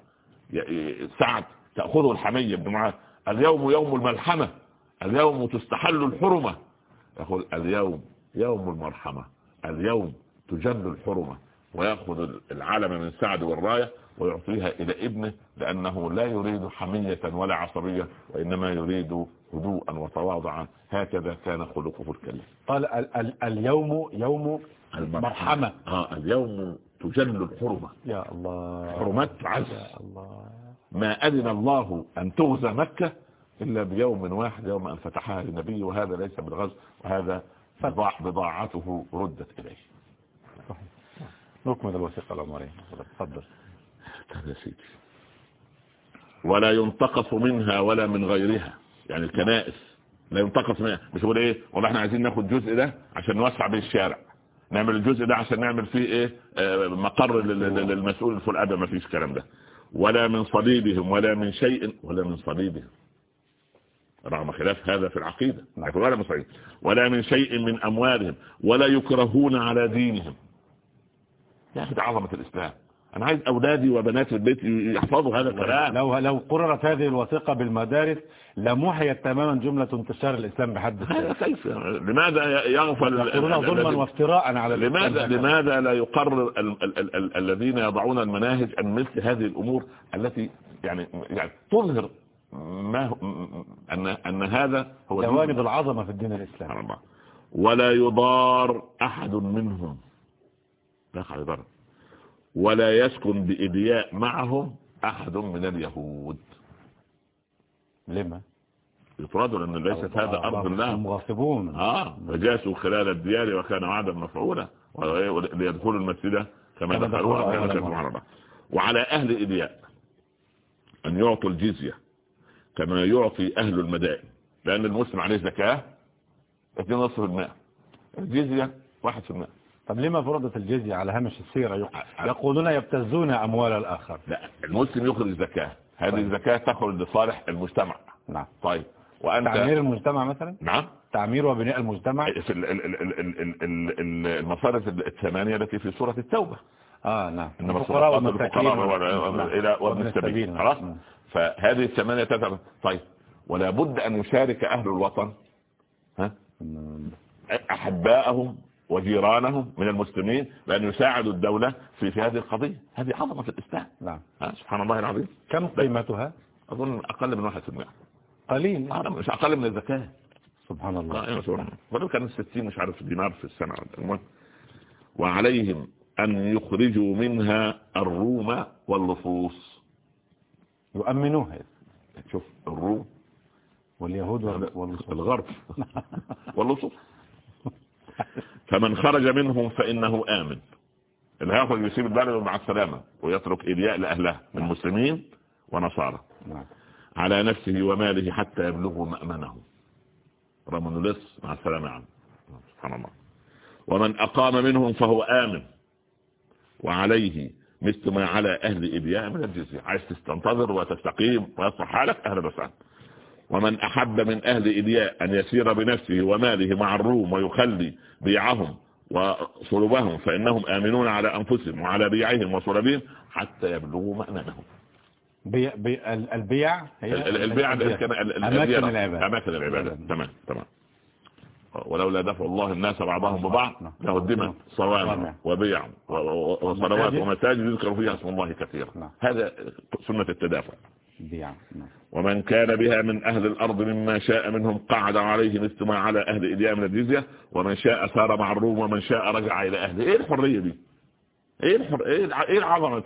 سعد تأخذه الحمية بن معاذ. اليوم يوم الملحمة. اليوم تستحل الحرمة. يقول اليوم يوم المرحمة. اليوم تجل الحرمة. ويأخذ العلم من سعد والراية ويعطيها إلى ابنه لأنه لا يريد حمية ولا عصبية وإنما يريد هدوءا وتواضعا. هكذا كان خلقه الكريم. قال ال ال اليوم يوم المرحمة. آه اليوم تجل الحرمة. يا الله. حرمات عز. يا الله. ما أذن الله أن تغزى مكة إلا بيوم واحد يوم أن فتحها للنبي وهذا ليس بالغزو وهذا بضاع بضاعته ردت إليه. نكمل الوثيقة العمرية. تفضل. يا سيدي. ولا ينتقص منها ولا من غيرها. يعني الكنائس لا ينتقص منها. مش يقول إيه؟ والله إحنا عايزين ناخد الجزء ده عشان نوسع بيه الشارع. نعمل الجزء ده عشان نعمل فيه إيه؟ آه مقر للمسؤول الفلقة ما فيش الكلام ده. ولا من صليبهم ولا من شيء ولا من صليبهم. رغم خلاف هذا في العقيدة. ولا من صليب ولا من شيء من أموالهم. ولا يكرهون على دينهم. يا أخي عظمة الإسلام. أنا عايز أولادي وبنات البيت يحفظوا هذا الكلام. لو لو قررت هذه الوثيقة بالمدارس لمحيت تماما جملة انتشار الإسلام بحد كيف؟ لماذا يغفل ظلما وافتراء على لماذا لماذا لا يقرر ال ال ال ال الذين يضعون المناهج أن مثل هذه الأمور التي يعني يعني تظهر ما ان أن هذا هو جوانب العظمة في الدين الإسلامي. ولا يضار أحد منهم. لا يضار ولا يسكن بإبياء معهم أحد من اليهود. لما؟ يفرضوا لأن ليست هذا أرض الله مغاصبون آه فجاسوا خلال الديار وكان وعدا مفعولا. ليدخلوا المسجد كما دخلوها وعلى أهل إبياء أن يعطوا الجزية كما يعطي أهل المدائن. لأن المسلم عليه زكاة 2.5% الجزية 1% طب لما فرضت الجزية على هامش السيرة يقولون يبتزون أموال الآخر؟ لا المسلم يخرج زكاة هذه طيب. الزكاة تخرج لصالح المجتمع. نعم. طيب. وأنت تعمير المجتمع مثلا؟ نعم. تعمير وبناء المجتمع؟ في المصارف الثمانية التي في سورة التوبة. آه نعم. الفقراء والمساكين. إلى وابن السبيل خلاص؟ فهذه الثمانية تذهب. طيب. ولا بد أن يشارك أهل الوطن ها؟ احبائهم وجيرانهم من المسلمين بأن يساعدوا الدولة في في هذه القضية. هذه عظمة الإسلام. نعم. سبحان الله العظيم. كم قيمتها؟ أظن أقل من واحد في المئة قليل. آه مش أقل من الزكاة. سبحان الله. ولو كان الستين مش عارف دينار في السنة. وعليهم أن يخرجوا منها الروم واللصوص يؤمنوها. شوف الروم. واليهود واللصوص الغرب. واللصوص *laughs* فمن خرج منهم فإنه آمن. اللي هيخرج يسيب البلد مع السلامة ويترك إلياء لأهلها من مسلمين ونصارى. نعم. على نفسه وماله حتى يبلغوا مأمنه رمن لص مع السلامة عنه سبحان الله. ومن أقام منهم فهو آمن. وعليه مثل ما على أهل إبياء من الجزية. عايز تستنتظر وتستقيم ويصلح حالك أهلا وسهلا ومن أحب من أهل إلياء أن يسير بنفسه وماله مع الروم ويخلي بيعهم وصلبهم فإنهم آمنون على أنفسهم وعلى بيعهم وصلبهم حتى يبلغوا مأمنهم. بيع بي البيع هي البيع أماكن العبادة. أماكن العبادة. تمام تمام. ولولا دفع الله الناس بعضهم ببعض نعم. لهدمت نعم. صوامع وبيع وصلوات ومساجد يذكر فيها اسم الله كثيرا. نعم. هذا سنة التدافع. نعم. ومن كان بها من أهل الأرض مما شاء منهم قعد عليه مثل ما على أهل إلياء من الجزية ومن شاء سار مع الروم ومن شاء رجع إلى أهله. إيه الحرية دي؟ إيه, الحر... إيه, إيه العظمة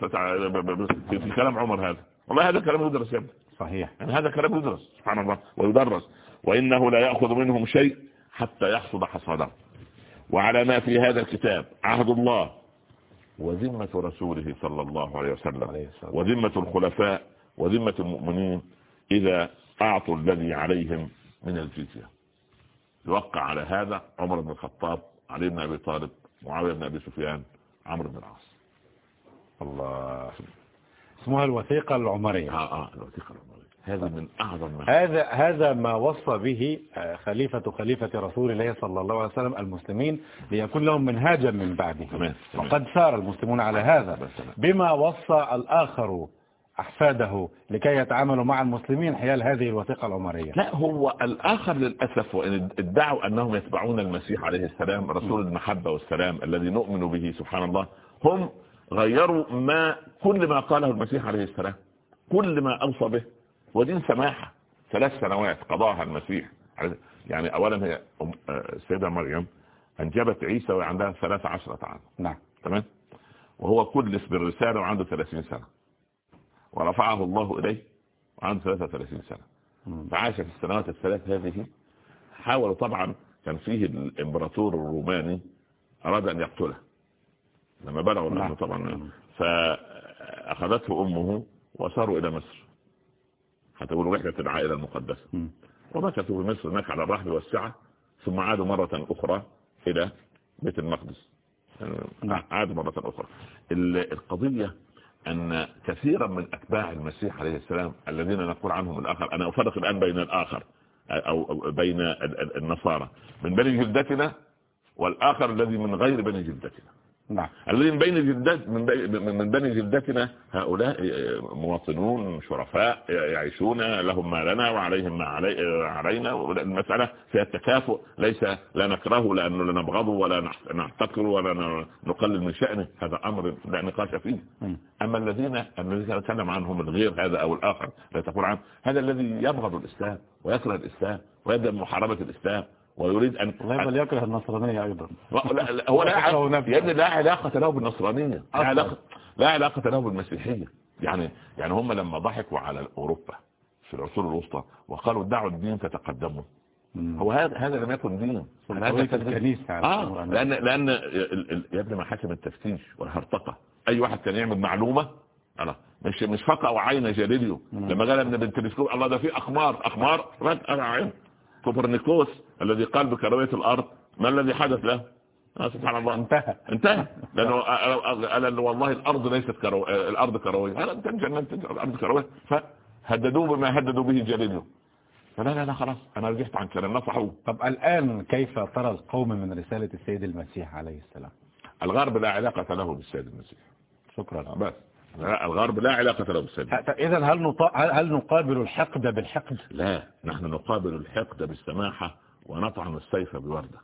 في كلام عمر هذا؟ والله هذا كلام يدرس يا صحيح. يعني هذا كلام يدرس سبحان الله ويدرس. وإنه لا يأخذ منهم شيء حتى يحصد حصاده. وعلى ما في هذا الكتاب عهد الله وذمة رسوله صلى الله عليه وسلم. وذمة الخلفاء وذمة المؤمنين إذا أعطوا الذي عليهم من الجزية يوقع على هذا عمر بن الخطاب علي بن أبي طالب معاوية بن أبي سفيان عمرو بن العاص. الله. اسمها الوثيقة العمرية. آه آه الوثيقة العمرية. هذا من أعظم ما هذا هذا ما وصى به آه، خليفة خليفة رسول الله صلى الله عليه وسلم المسلمين ليكون لهم منهاجا من بعده. وقد سار المسلمون على هذا. بما وصى الآخر أحفاده لكي يتعاملوا مع المسلمين حيال هذه الوثيقة العمرية. لا هو الآخر للأسف وإن ادعوا أنهم يتبعون المسيح عليه السلام رسول المحبة والسلام الذي نؤمن به سبحان الله هم غيروا ما كل ما قاله المسيح عليه السلام كل ما أوصى به ودين سماحة ثلاث سنوات قضاها المسيح يعني أولا هي السيدة مريم أنجبت عيسى وعندها ثلاث عشرة عام. نعم. تمام؟ وهو كلف بالرسالة وعنده 30 سنة. ورفعه الله إليه وعنده 33 سنة. فعاش في السنوات الثلاث هذه. حاولوا طبعا كان فيه الإمبراطور الروماني أراد أن يقتله. لما بلغوا نعم. طبعا. فأخذته أمه وصاروا إلى مصر. حتى يقولوا رحلة العائلة المقدسة ومكثوا في مصر هناك على الرحب والسعة. ثم عادوا مرة أخرى إلى بيت المقدس. نعم. عادوا مرة أخرى. القضية أن كثيرا من أتباع المسيح عليه السلام الذين نقول عنهم الآخر أنا أفرق الآن بين الآخر أو بين النصارى. من بني جلدتنا والآخر الذي من غير بني جلدتنا. نعم. الذين من بين جلدات من, من بني جلدتنا هؤلاء مواطنون شرفاء يعيشون لهم ما لنا وعليهم ما علي علينا. المسألة فيها التكافؤ ليس لا نكرهه لأنه لا نبغضه ولا نحتقره ولا نقلل من شأنه. هذا أمر لا نقاش فيه. أما الذين الذين نتكلم عنهم الغير هذا أو الآخر لا تقول عنه هذا الذي يبغض الإسلام ويكره الإسلام ويبدأ محاربة الإسلام. ويريد أن لا يكره النصرانية أيضا. لا هو لا *laughs* يا ابني لا علاقة له بالنصرانية. لا علاقة لا علاقة له بالمسيحية. يعني يعني هم لما ضحكوا على أوروبا في العصور الوسطى وقالوا دعوا الدين تتقدموا هو هذا هذا لم يكن دين. هذا الكنيسة آه لأن لأن يا ابني ما حسب التفتيش والهرطقة. أي واحد كان يعمل معلومة أنا مش مش فقع وعين جاليليو. لما قال ابن بالتلسكوب الله ده في أخمار أخمار رد أنا عين. كوبرنيكوس الذي قال بكروية الأرض ما الذي حدث له؟ آه سبحان الله. انتهى. انتهى. لأنه قال والله الأرض ليست كرو... الأرض كروية. قال انت جننت الأرض كروية. فهددوه بما هددوا به جليله فلا لا لا خلاص. أنا رجعت عن كلام نصحوه طب الآن كيف ترى القوم من رسالة السيد المسيح عليه السلام؟ الغرب لا علاقة له بالسيد المسيح. شكرا. بس. لا الغرب لا علاقة له بالسلم إذا هل, نط... هل نقابل الحقد بالحقد؟ لا نحن نقابل الحقد بالسماحة ونطعن السيف بوردة.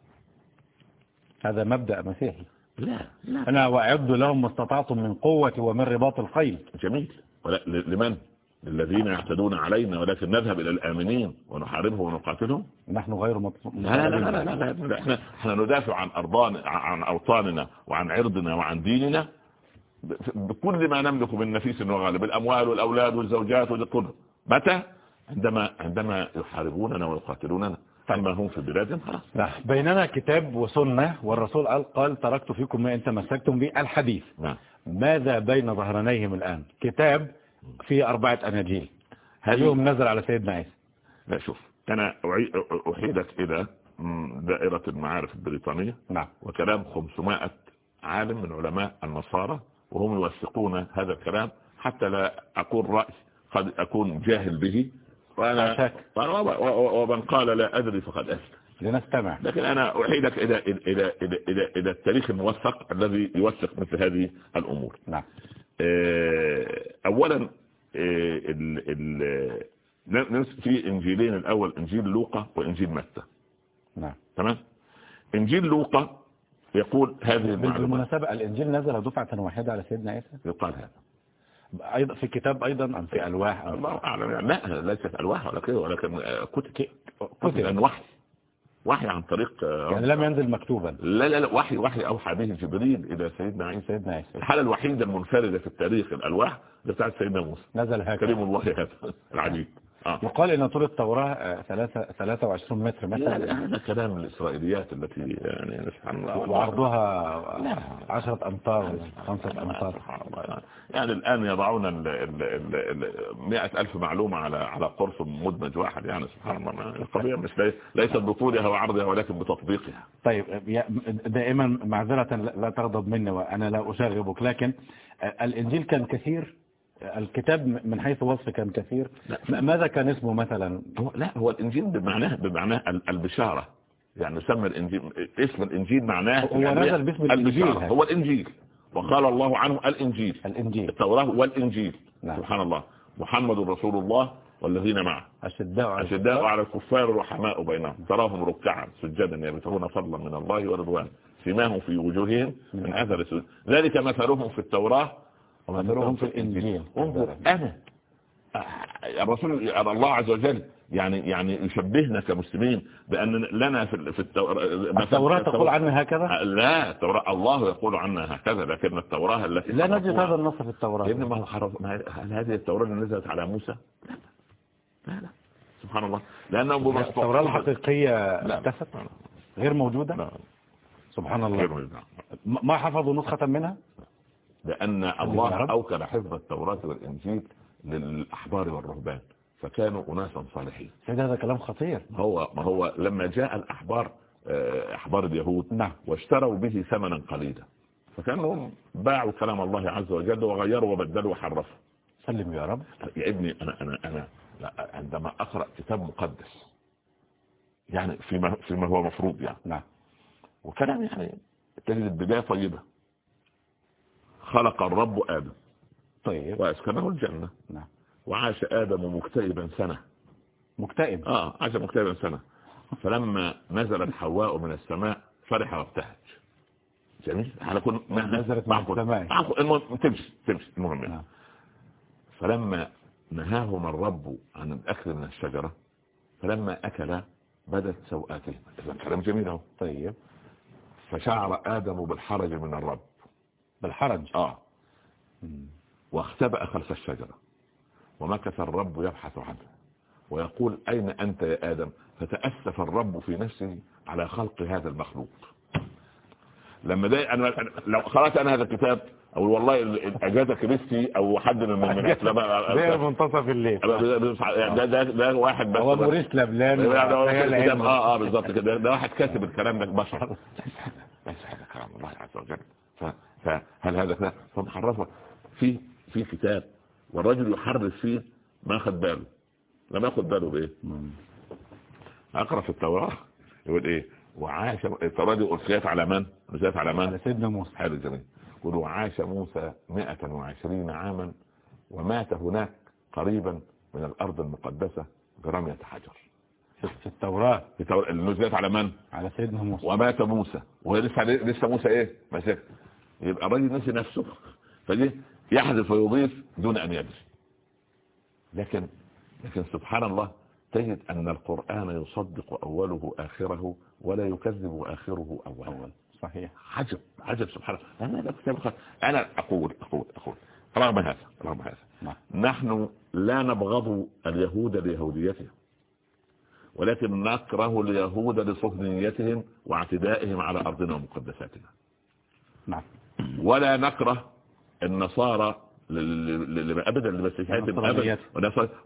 هذا مبدأ مسيحي. لا لا. أنا وأعد لهم ما استطعتم من قوة ومن رباط الخيل. جميل. ولا لمن؟ للذين يعتدون علينا ولكن نذهب إلى الآمنين ونحاربهم ونقاتلهم؟ نحن غير مطلوب لا لا لا, لا, لا, لا إحنا, إحنا ندافع عن أرضان عن أوطاننا وعن عرضنا وعن ديننا بكل ما نملك من نفيس وغالب الأموال والأولاد والزوجات والكل متى؟ عندما عندما يحاربوننا ويقاتلوننا. فما هم في بلادهم خلاص. نعم. بيننا كتاب وسنة والرسول قال قال تركت فيكم ما إن تمسكتم به الحديث. نعم. ماذا بين ظهرانيهم الآن؟ كتاب فيه أربعة أناجيل. اليوم نزل على سيدنا عيسى. لا شوف أنا أحيدك إلى دائرة المعارف البريطانية. نعم. وكلام 500 عالم من علماء النصارى وهم يوثقون هذا الكلام. حتى لا أقول رأي قد أكون جاهل به. وأنا ومن قال لا أدري فقد أفتى. لنستمع. لكن أنا أحيلك إلى إلى إلى إلى إلى التاريخ الموثق الذي يوثق مثل هذه الأمور. نعم. أولا ال ال في إنجيلين الأول إنجيل لوقا وإنجيل متى. نعم. تمام؟ إنجيل لوقا يقول هذه بالمناسبة الإنجيل نزل دفعة واحدة على سيدنا عيسى؟ يقال هذا. أيضا في كتاب أيضا أم في الله أعلم. يعني لا ليست ألواح ولا كده ولكن كتب كتب وحي وحي عن طريق يعني لم ينزل مكتوبا. لا لا لا وحي وحي أوحى به جبريل إلى سيدنا عيسى سيدنا عيسى الحالة الوحيدة المنفردة في التاريخ الألواح بتاعت سيدنا موسى. نزل هكذا. كريم الله هذا العجيب. آه. يقال إن طول التوراة 23 متر مثلا. لا هذا كلام الإسرائيليات التي يعني سبحان الله وعرضها 10 أمتار 5 أمتار. يعني الآن يضعون ال ال ال 100000 معلومة على على قرص مدمج واحد يعني سبحان الله. القضية مش ليست بطولها وعرضها ولكن بتطبيقها. طيب دائما معذرة لا تغضب مني وأنا لا أشاغبك لكن الإنجيل كان كثير الكتاب من حيث وصف كان كثير. ماذا كان اسمه مثلا؟ هو لا هو الإنجيل بمعناه بمعناه البشارة. يعني يسمى الانجيل اسم الإنجيل معناه هو يعني نزل باسم الإنجيل هو الإنجيل. وقال الله عنه الإنجيل. الإنجيل. التوراة والإنجيل. نعم. سبحان الله. محمد رسول الله والذين معه. أشداء على أشداء على الكفار رحماء بينهم. تراهم ركعا سجدا يبتغون فضلا من الله ورضوان سماهم في وجوههم من أثر السجود. ذلك مثلهم في التوراة ومثلهم في الإنجيل. انظر أنا. الرسول الله عز وجل يعني يعني يشبهنا كمسلمين بأن لنا في في التوراة تقول عنها هكذا؟ لا التوراة الله يقول عنها هكذا لكن التوراة التي لا نجد هذا النص في التوراة. ابن ما هو هل هذه التوراة اللي نزلت على موسى؟ لا لا. لا سبحان الله. لأنه التوراة الحقيقية اختفت. غير موجودة؟ لا سبحان الله. ما حفظوا نسخة منها؟ لأن الله أوكل حفظ التوراة والإنجيل للأحبار والرهبان فكانوا أناسا صالحين. هذا كلام خطير. هو ما هو لما جاء الأحبار آه، أحبار اليهود نعم. واشتروا به ثمنا قليلا فكانوا باعوا كلام الله عز وجل وغيروا وبدلوا وحرفوا. سلم يا رب. يا ابني أنا أنا أنا عندما أقرأ كتاب مقدس يعني فيما فيما هو مفروض يعني. نعم. وكلام يعني تجد البداية طيبة. خلق الرب آدم. طيب. وأسكنه الجنة. نعم. وعاش آدم مكتئبا سنة. مكتئب. آه عاش مكتئبا سنة. فلما نزلت حواء من السماء فرح وابتهج جميل. على كل نزلت من السماء. المهم تمشي تمشي. المهم نعم. فلما نهاهما الرب عن الأكل من الشجرة فلما أكل بدت سوءاتهما إذا كلام جميل أهو. طيب. فشعر آدم بالحرج من الرب. بالحرج. آه. واختبأ خلف الشجرة. ومكث الرب يبحث عنه ويقول أين أنت يا آدم؟ فتأسف الرب في نفسه على خلق هذا المخلوق. لما ده أنا لو قرأت أنا هذا الكتاب أو والله اجازه كريستي أو حد من المؤمنات *laughs* زي منتصف الليل. ده ده ده واحد بس. هو موريس لبلان آه آه بالظبط كده. ده واحد كاتب الكلام ده بشر. بس هذا كلام الله عز وجل. فهل هذا كلام فمحرفه في في كتاب والرجل يحرف فيه ما خد باله. لما ياخد باله بإيه؟ أقرأ في التوراة. يقول إيه؟ وعاش التوراه دي ارسلت على من؟ ارسلت على من؟ على سيدنا موسى. حلو جميل. يقول وعاش موسى 120 عاما ومات هناك قريبا من الأرض المقدسة برمية حجر. في التوراة. في التوراة. اللي نزلت على من؟ على سيدنا موسى. ومات موسى. ولسه لسه موسى إيه؟ مسك يبقى الراجل نسي نفسه فدي يحذف ويضيف دون أن يدري. لكن لكن سبحان الله تجد أن القرآن يصدق أوله آخره ولا يكذب آخره أوله. أول صحيح. عجب عجب سبحان الله. أنا, أنا أقول أقول أقول. رغم هذا رغم هذا. نعم. نحن لا نبغض اليهود ليهوديتهم ولكن نكره اليهود لصهنيتهم واعتدائهم على أرضنا ومقدساتنا. نعم. ولا نكره النصارى ابدا لمسيحيتهم ابدا.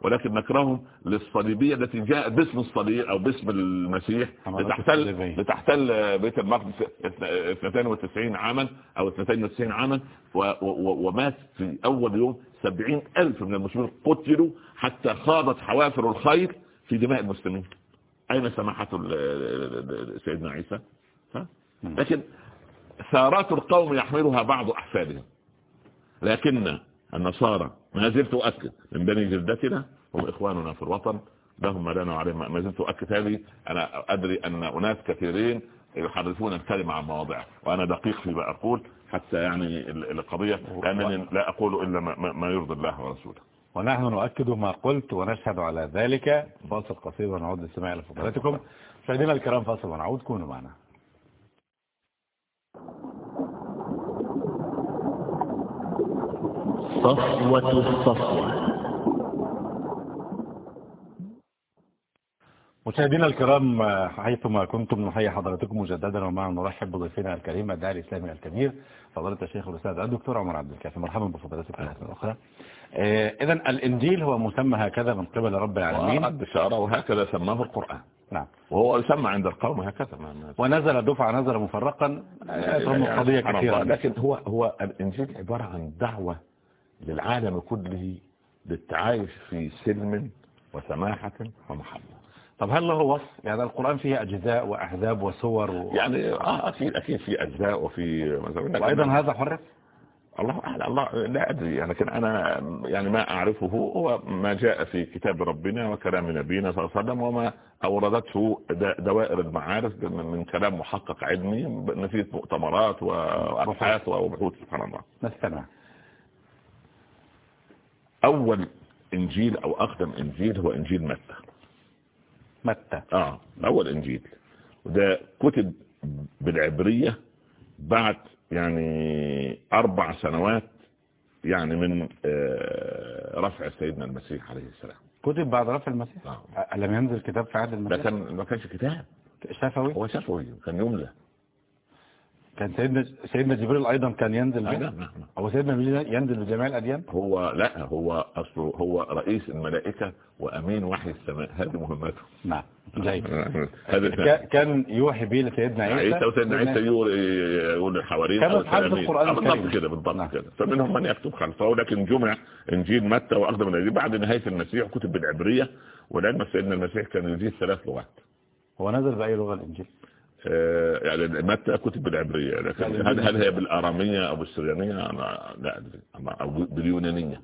ولكن نكرههم للصليبية التي جاءت باسم الصليب أو باسم المسيح لتحتل لتحتل بيت المقدس 92 عاما أو 92 عاما. ومات في أول يوم 70 ألف من المسلمين قتلوا حتى خاضت حوافر الخير في دماء المسلمين. أين سماحة سيدنا عيسى؟ لكن ثارات القوم يحملها بعض احفادهم لكن النصارى ما زلت أؤكد من بني جلدتنا هم إخواننا في الوطن لهم ما لنا وعليهم ما زلت أؤكد هذه. أنا أدري أن أناس كثيرين يحرفون الكلمة عن مواضعها وأنا دقيق فيما أقول حتى يعني القضية لأنني لا أقول إلا ما يرضي الله ورسوله. ونحن نؤكد ما قلت ونشهد على ذلك. فاصل قصير ونعود للسماع لفضلاتكم مشاهدينا الكرام فاصل ونعود كونوا معنا. صفوة الصفوة. مشاهدينا الكرام حيثما كنتم نحيي حضراتكم مجددا ومعنا نرحب بضيفنا الكريم الداعي الإسلامي الكبير فضيلة الشيخ الأستاذ الدكتور عمر عبد الكافي. مرحبا بفضيلتكم مره أخرى اذا الإنجيل هو مسمى هكذا من قبل رب العالمين. بشاره وهكذا سماه القرآن. نعم. وهو يسمى عند القوم هكذا ونزل دفعة نزل مفرقا يعني قضية كثيره لكن هو هو الإنجيل عبارة عن دعوة للعالم كله للتعايش في سلم وسماحة ومحبة. طب هل له وصف؟ يعني القرآن فيه أجزاء وأحزاب وصور و... يعني آه أكيد أكيد في أجزاء وفي وأيضا هذا حرف؟ الله أعلم. الله لا أدري. يعني لكن أنا يعني ما أعرفه هو ما جاء في كتاب ربنا وكلام نبينا صلى الله عليه وسلم وما أوردته دوائر المعارف من كلام محقق علمي نتيجة مؤتمرات وأبحاث وبحوث. سبحان الله. نستمع أول إنجيل أو أقدم إنجيل هو إنجيل متى؟ متى. آه أول إنجيل. وده كتب بالعبرية بعد يعني أربع سنوات يعني من آه، رفع سيدنا المسيح عليه السلام. كتب بعد رفع المسيح. لم ينزل كتاب في عهد ده المسيح كان ما كانش كتاب. شفوي؟ هو شفوي كان يملى كان سيدنا سيدنا جبريل أيضا كان ينزل به نعم نعم نعم. هو سيدنا جبريل ينزل بجميع الأديان؟ هو لا هو أصله هو رئيس الملائكة وأمين وحي السماء. هذه مهمته. نعم جيد. كا- كان يوحي به لسيدنا عيسى. عيسى وسيدنا عيسى يقول يقول الحواريين كانوا. القرآن آه، بالضبط. كده بالضبط نعم. كده. فمنهم من يكتب خلفه لكن جمع إنجيل متى وأقدم الانجيل بعد نهاية المسيح كتب بالعبرية ولان سيدنا المسيح كان يجيد ثلاث لغات. هو نزل بأي لغة الإنجيل؟ يعني متى كتب بالعبريه لكن يعني هل هل هي بالآرامية أو بالسريانية؟ أنا لا أدري. أما- أو باليونانية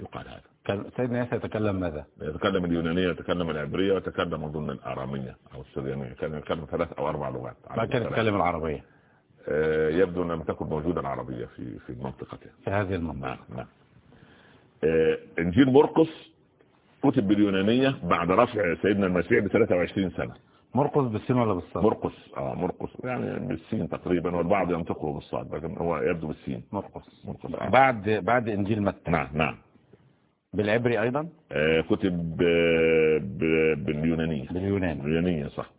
يقال هذا. كان سيدنا عيسى يتكلم ماذا؟ يتكلم اليونانية يتكلم العبرية ويتكلم أظن الآرامية أو السريانية. كان يتكلم ثلاث أو أربع لغات. ما كان يتكلم العربية. آه، يبدو ان لم تكن موجودة العربية في في منطقته في هذه المنطقة. نعم نعم. آه، إنجيل مرقس كتب باليونانية بعد رفع سيدنا المسيح ب 23 سنة. مرقس بالسين ولا بالصاد؟ مرقس آه مرقس يعني بالسين تقريبا والبعض ينطقه بالصاد لكن هو يبدو بالسين. مرقس مرقس آه. بعد بعد إنجيل متى؟ نعم نعم. بالعبري أيضا؟ آه، كتب آه، ب- باليونانية. باليوناني. باليونانية صح.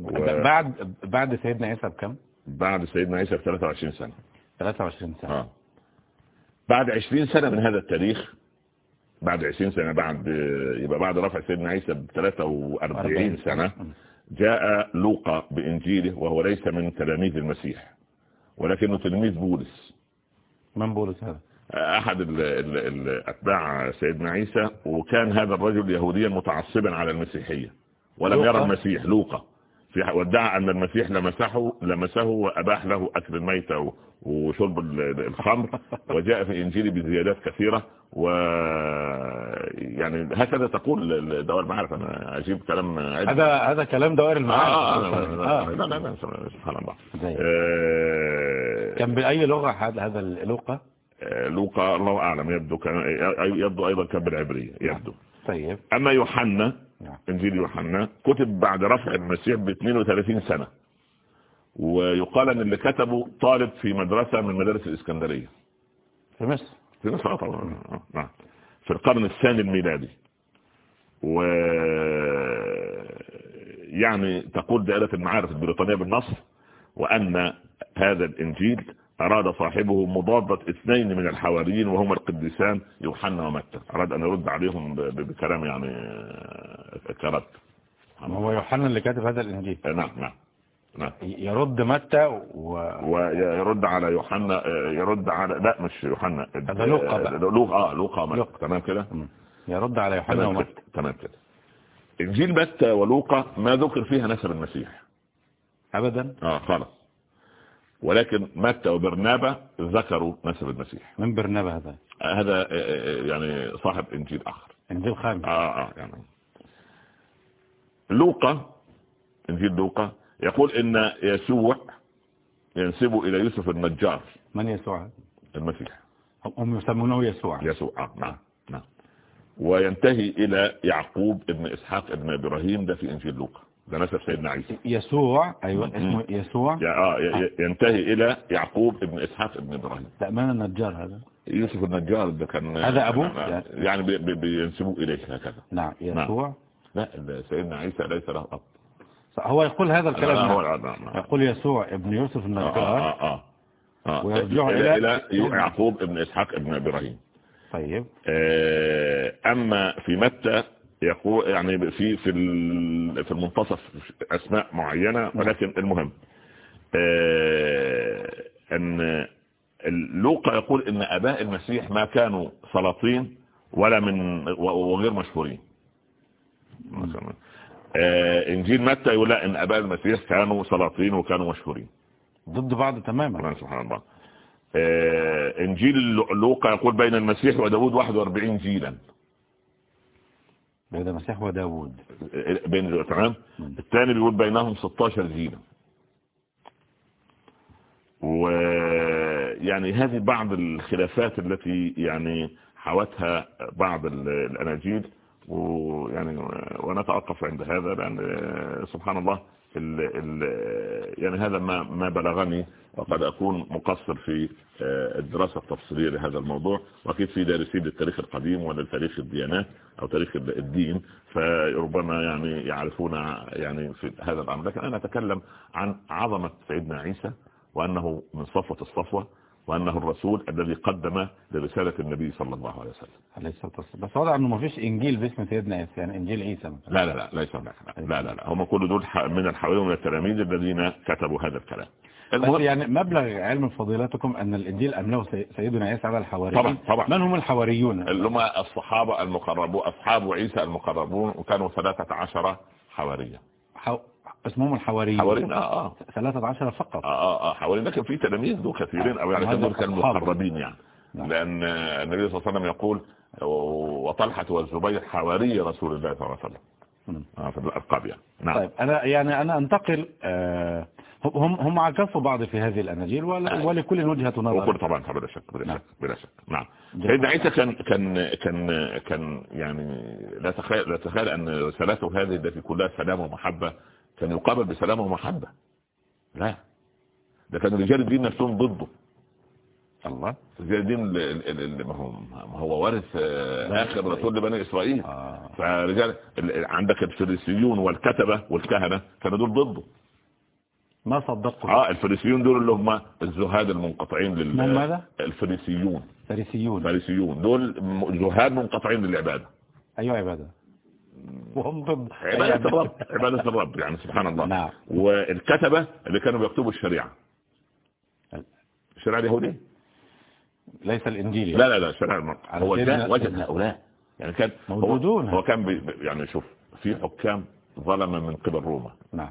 و- بعد بعد سيدنا عيسى بكم؟ بعد سيدنا عيسى ب 23 سنة. 23 سنة. آه. بعد 20 سنة من هذا التاريخ بعد 20 سنة بعد يبقى بعد رفع سيدنا عيسى ب 43 سنة جاء لوقا بإنجيله وهو ليس من تلاميذ المسيح ولكنه تلميذ بولس. من بولس هذا؟ أحد أتباع سيدنا عيسى وكان هذا الرجل يهوديا متعصبا على المسيحية ولم؟ يرى المسيح لوقا. وادعى أن المسيح لمسه لمسه وأباح له أكل الميتة وشرب ال- الخمر وجاء في إنجيله بزيادات كثيرة و يعني هكذا تقول الدوائر المعارف. أنا أجيب كلام. هذا هذا كلام دوائر آه المعارف. آه آه آه. لا لا لا سبحان الله. كان بأي لغة هذا هذا لوقا؟ آه، لوقا الله أعلم يبدو كان يبدو أيضا كان بالعبرية يبدو. طيب. أما يوحنا إنجيل يوحنا كتب بعد رفع المسيح ب 32 سنة. ويقال أن اللي كتبه طالب في مدرسة من مدارس الإسكندرية. في مصر. في مصر طبعا آه، نعم في القرن الثاني الميلادي. و يعني تقول دائرة المعارف البريطانية بالنص وأن هذا الإنجيل أراد صاحبه مضادة اثنين من الحواريين وهما القديسان يوحنا ومتى أراد أن يرد عليهم بكلام يعني آه، كرد. هو يوحنا اللي كاتب هذا الإنجيل. آه، نعم نعم نعم. يرد متى و... ويرد على يوحنا آه، يرد على لا مش يوحنا هذا لوقا بقى. لوقا آه لوقا. لوقا. تمام كده. يرد على يوحنا ومتى تمام كده. إنجيل متى ولوقا ما ذكر فيها نسب المسيح. أبدا. آه خالص. ولكن متى وبرنابا ذكروا نسب المسيح. من برنابا هذا؟ آه، هذا آه، آه، يعني صاحب إنجيل آخر. إنجيل خامس. آه آه يعني. لوقا إنجيل لوقا يقول إن يسوع ينسب إلى يوسف النجار. من يسوع؟ المسيح. هم يسمونه يسوع. يسوع آه نعم نعم. وينتهي إلى يعقوب ابن إسحاق ابن إبراهيم ده في إنجيل لوقا. ده نسب سيدنا عيسى. يسوع مم. اسمه يسوع. آه ينتهي إلى يعقوب ابن إسحاق ابن إبراهيم. لا من النجار هذا. يوسف النجار ده كان هذا أبوه؟ يعني, يعني بي- بي- بينسبوه إليه هكذا. نعم يسوع. لا سيدنا عيسى ليس له أب. هو يقول هذا لا، الكلام هو نعم. لا، لا. يقول يسوع ابن يوسف آه، النجار. آه، آه، آه. ويرجع إلى إلى- إلى يعقوب ابن إسحاق ابن إبراهيم. طيب. آه، أما في متى يقول يعني في في في المنتصف أسماء معينة ولكن المهم آه، أن لوقا يقول إن أباء المسيح ما كانوا سلاطين ولا من وغير مشهورين. مثلا آه، إنجيل متى يقول لا إن أباء المسيح كانوا سلاطين وكانوا مشهورين؟ ضد بعض تماما. طبعا سبحان الله. آه، إنجيل لوقا يقول بين المسيح وداود 41 جيلا. بين المسيح وداود بين تمام؟ الثاني بيقول بينهم 16 جيلا ويعني هذه بعض الخلافات التي يعني حوتها بعض الأناجيل ويعني ونتوقف عند هذا لأن سبحان الله ال ال يعني هذا ما ما بلغني وقد أكون مقصر في آه، الدراسة التفصيلية لهذا الموضوع وأكيد في دارسين للتاريخ القديم ولا تاريخ الديانات أو تاريخ الدين فربما يعني يعرفون يعني في هذا الأمر. لكن أنا أتكلم عن عظمة سيدنا عيسى وأنه من صفوة الصفوة وأنه الرسول الذي قدم لرسالة النبي صلى الله عليه وسلم. عليه الصلاة والسلام. بس واضح أنه ما فيش إنجيل باسم سيدنا عيسى يعني إنجيل عيسى لا لا لا ليس هناك. لا لا لا هم كل دول من الحواريين من التلاميذ الذين كتبوا هذا الكلام. المهم يعني مبلغ علم فضيلتكم أن الإنجيل أمله سيدنا عيسى على الحواريين. طبعا طبعا. من هم الحواريون؟ اللي هم الصحابة المقربون أصحاب عيسى المقربون وكانوا 13 حواريا حو... اسمهم الحواريين حواريين آه آه. 13 فقط. آه آه, آه. حواريين لكن في تلاميذ كثيرين أو يعني كانوا كانوا مقربين يعني. نعم. لأن النبي صلى الله عليه وسلم يقول وطلحة والزبير حواري رسول الله صلى الله عليه وسلم. آه في الألقاب يعني. نعم. طيب أنا يعني أنا أنتقل آه هم هم عكسوا بعض في هذه الأناجيل ولكل وجهة نظر. وكل طبعا بلا شك بلا نعم. شك بلا شك. نعم. سيدنا عيسى كان كان كان كان يعني لا تخيل لا تخيل أن رسالته هذه التي كلها سلام ومحبة كان يقابل بسلام ومحبة. لا. ده كان رجال الدين نفسهم ضده. الله. رجال الدين اللي ما هو ما هو وارث آه، آخر رسول لبني إسرائيل. آه. فرجال عندك الفريسيون والكتبة والكهنة كانوا دول ضده. ما صدقوا. آه الفريسيون دول اللي هم الزهاد المنقطعين لل ماذا؟ الفريسيون. فريسيون. فريسيون. دول زهاد منقطعين للعبادة. أيوه عبادة. *laughs* وهم ضد. عبادة الرب عبادة الرب يعني سبحان الله. نعم. والكتبة اللي كانوا بيكتبوا الشريعة. الشريعة اليهودية ليس الإنجيل لا لا لا الشريعة هو وجد. هؤلاء. يعني كان موجودون. هو, هو كان بي يعني شوف في حكام ظلم من قبل روما. نعم.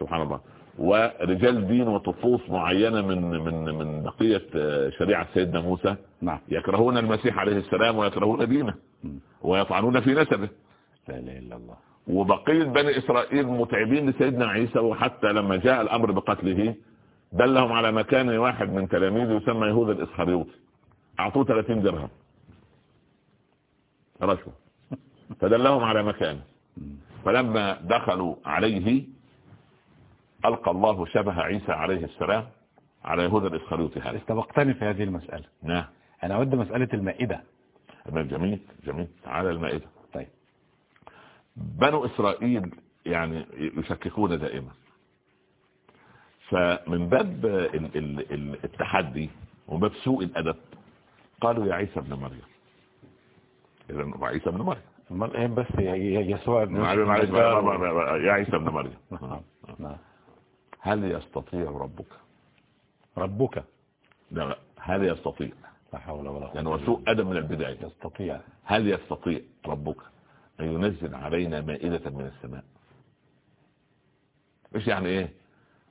سبحان الله. ورجال دين وطقوس معينة من من من بقية شريعة سيدنا موسى نعم. يكرهون المسيح عليه السلام ويكرهون دينه ويطعنون في نسبه. لا إله إلا الله. وبقية بني إسرائيل متعبين لسيدنا عيسى وحتى لما جاء الأمر بقتله دلهم على مكان واحد من تلاميذه يسمى يهوذا الإسخريوطي. أعطوه 30 درهم. رشوة. فدلهم على مكانه. فلما دخلوا عليه ألقى الله شبه عيسى عليه السلام على يهوذا الإسخريوطي هذا. استبقتني في هذه المسألة. نعم. أنا أود مسألة المائدة. جميل جميل. تعالى المائدة. طيب. بنو إسرائيل يعني يشككون دائما. فمن باب التحدي ومن باب سوء الأدب قالوا يا عيسى ابن مريم. إذا عيسى ابن مريم. بس يسوع يا عيسى ابن مريم. نعم. نعم. هل يستطيع ربك؟ ربك. لا هل يستطيع؟ لا حول ولا قوة. يعني هو سوء أدب من البداية. يستطيع. هل يستطيع ربك أن ينزل علينا مائدة من السماء؟ مش يعني إيه؟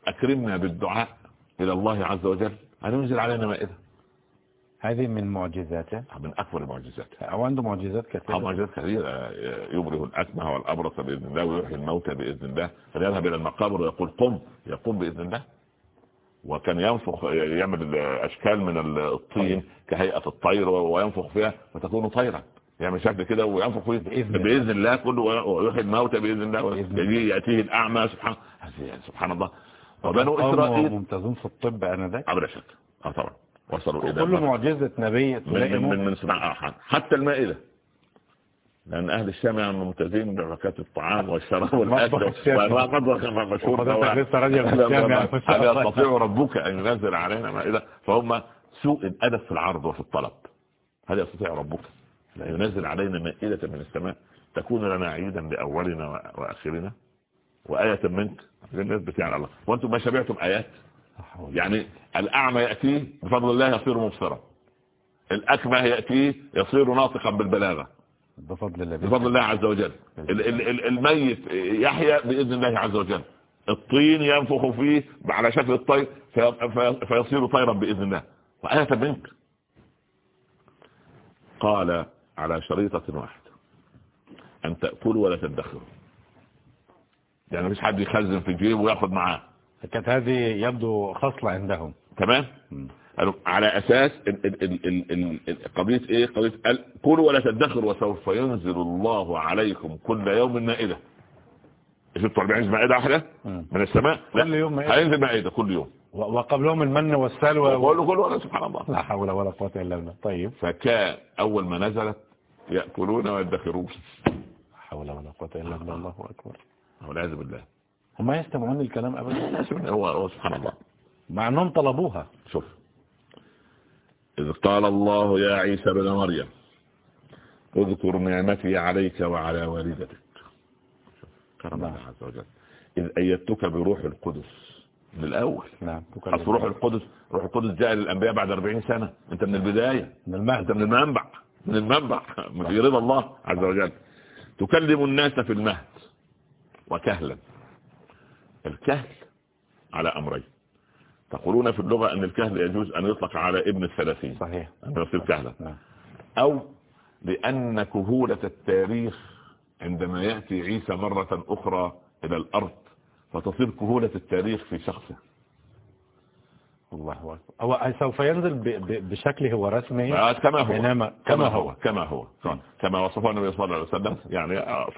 أكرمنا بالدعاء إلى الله عز وجل؟ ان ينزل علينا مائدة؟ هذه من معجزاته. من أكبر المعجزات. أو عنده معجزات كثيرة. معجزات كثيرة. يبره الاكمه والأبرص بإذن الله ويحيي الموتى بإذن الله. فليذهب إلى المقابر ويقول قم. يقوم بإذن الله. وكان ينفخ يعمل أشكال من الطين كهيئة الطير وينفخ فيها فتكون طيرا. يعمل شكل كده وينفخ فيه بإذن, بإذن الله كله ويحيي الموتى بإذن الله. يأتيه الأعمى سبحان سبحان الله. وبنو إسرائيل ممتازون في الطب أنذاك. بلا شك آه طبعا. وصلوا إلى كل معجزة نبي من من, من سماع حتى المائدة لأن أهل الشام يعني ممتازين بحركات الطعام والشراب *laughs* والأكل. والمطبخ مشهور هل يستطيع ربك أن ينزل علينا مائدة فهم سوء الأدب في العرض وفي الطلب. هل يستطيع ربك أن ينزل علينا مائدة من السماء. تكون لنا عيدا لأولنا وآخرنا. وآية منك. الناس بتاع الله. وأنتم ما شبعتم آيات؟ يعني الأعمى يأتيه بفضل الله يصير مبصرا. الأكمه يأتيه يصير ناطقا بالبلاغة. بفضل الله بفضل الله عز وجل. الميت يحيى بإذن الله عز وجل. الطين ينفخ فيه على شكل الطير فيصير طيرا بإذن الله. وآية منك. قال على شريطة واحدة أن تأكلوا ولا تدخروا يعني مفيش حد يخزن في جيبه وياخد معاه. كانت هذه يبدو خصلة عندهم. تمام؟ قالوا على أساس قضية إيه؟ قضية كلوا ولا تدخروا وسوف ينزل الله عليكم كل يوم مائدة. شفتوا 40 مائدة واحدة؟ من السماء؟ كل يوم مائدة. هينزل مائدة كل يوم. وقبلهم المن والسلوى وقالوا كلوا سبحان الله. لا حول ولا قوة إلا بالله. طيب. فكان أول ما نزلت يأكلون ويدخرون. لا حول ولا قوة إلا بالله. الله أكبر. والعياذ بالله. هم يستمعون الكلام ابدا. *laughs* هو سبحان الله. مع أنهم طلبوها. شوف. إذ قال الله يا عيسى بن مريم اذكر نعمتي عليك وعلى والدتك. كرم الله عز وجل. إذ أيدتك بروح القدس. من الأول. نعم أصل روح القدس. روح القدس جاء للأنبياء بعد 40 سنة. أنت من البداية. من المهد. أنت من المنبع. من المنبع. في رضا الله عز وجل. تكلم الناس في المهد. وكهلا. الكهل على أمرين. تقولون في اللغة أن الكهل يجوز أن يطلق على ابن الثلاثين. صحيح. أن يصير كهلا نعم. أو لأن كهولة التاريخ عندما يأتي عيسى مرة أخرى إلى الأرض فتصير كهولة التاريخ في شخصه. الله أكبر. هو سوف ينزل بشكله هو رسمه آه، كما هو. كما, كما هو. كما هو. كما وصفه النبي صلى الله عليه وسلم يعني آه،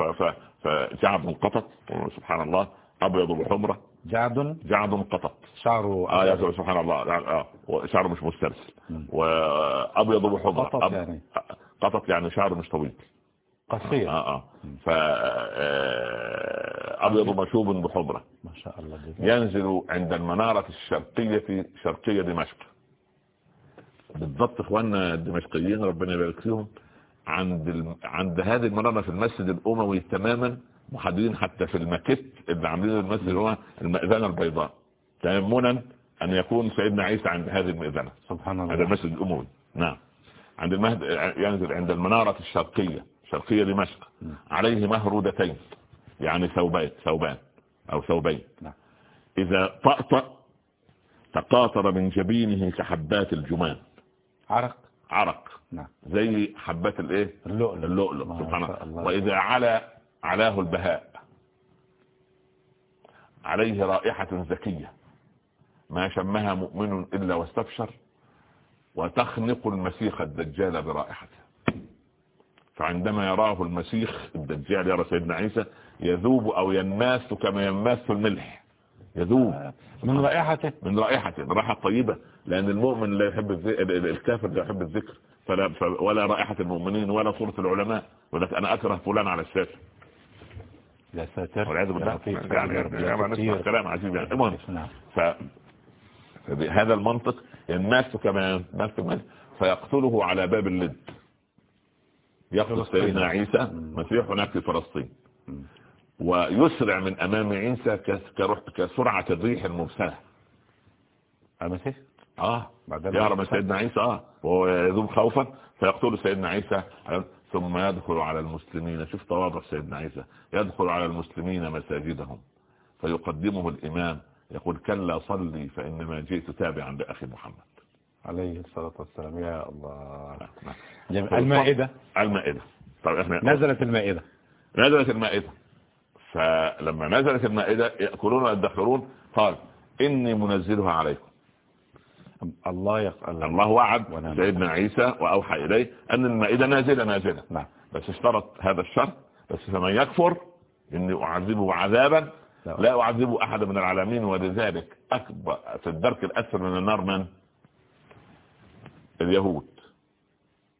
فجعب منقطط سبحان الله. أبيض وحمرة جعد. جعد قطط. شعره آه يا سبحان الله. آه شعره مش مسترسل وأبيض وحمر قطط يعني. قطط يعني شعره مش طويل. قصير. آه آه. ف آه، أبيض مشوب بحمرة ما شاء الله جزيلا. ينزل عند المنارة الشرقية شرقية دمشق. بالضبط إخواننا الدمشقيين ربنا يبارك فيهم عند ال... عند هذه المنارة في المسجد الأموي تماما. محددين حتى في المكت اللي عاملين المسجد هو المئذنة البيضاء. تيمنا أن يكون سيدنا عيسى عند هذه المئذنة سبحان الله. هذا المسجد الأموي. نعم. عند المهد ينزل عند المنارة الشرقية شرقية دمشق. عليه مهرودتين. يعني ثوبان ثوبان أو ثوبين. نعم. إذا طأطأ تقاطر من جبينه كحبات الجمان. عرق. عرق. نعم. زي حبات الإيه؟ اللؤلؤ. اللؤلؤ. سبحان الله. وإذا على علاه البهاء. عليه رائحة زكية. ما شمها مؤمن إلا واستبشر وتخنق المسيخ الدجال برائحته. فعندما يراه المسيخ الدجال يرى سيدنا عيسى يذوب أو ينماس كما ينماس الملح. يذوب. من رائحته؟ من رائحته من رائحة طيبة. لأن المؤمن لا يحب الكافر لا يحب الذكر. فلا ولا رائحة المؤمنين ولا صورة العلماء. ولكن أنا أكره فلان على الشاشة يا ساتر والعياذ بالله. يعني, نسمع كلام عجيب يعني. المهم نعم. ف هذا المنطق الناس كما كمان فيقتله على باب اللد. يقتل سيدنا عيسى مسيح هناك في فلسطين. ويسرع من أمام عيسى كسرعة الريح المرسلة المسيح؟ آه. يهرب سيدنا عيسى آه. وهو يذوب خوفا فيقتل سيدنا عيسى. ثم يدخل على المسلمين. شوف تواضع سيدنا عيسى. يدخل على المسلمين مساجدهم. فيقدمه الإمام. يقول كلا صلي فإنما جئت تابعا لأخي محمد. عليه الصلاة والسلام. يا الله. نعم. نعم. المائدة. المائدة. طيب إحنا نزلت المائدة. نزلت المائدة. فلما نزلت المائدة يأكلون ويدخرون. قال إني منزلها عليكم. الله يقال الله وعد سيدنا عيسى وأوحى إليه أن المائدة نازلة نازلة. نعم. بس اشترط هذا الشرط. بس فمن يكفر إني أعذبه عذابا لا. أعذبه أحد من العالمين ولذلك أكبر في الدرك الأسفل من النار من؟ اليهود.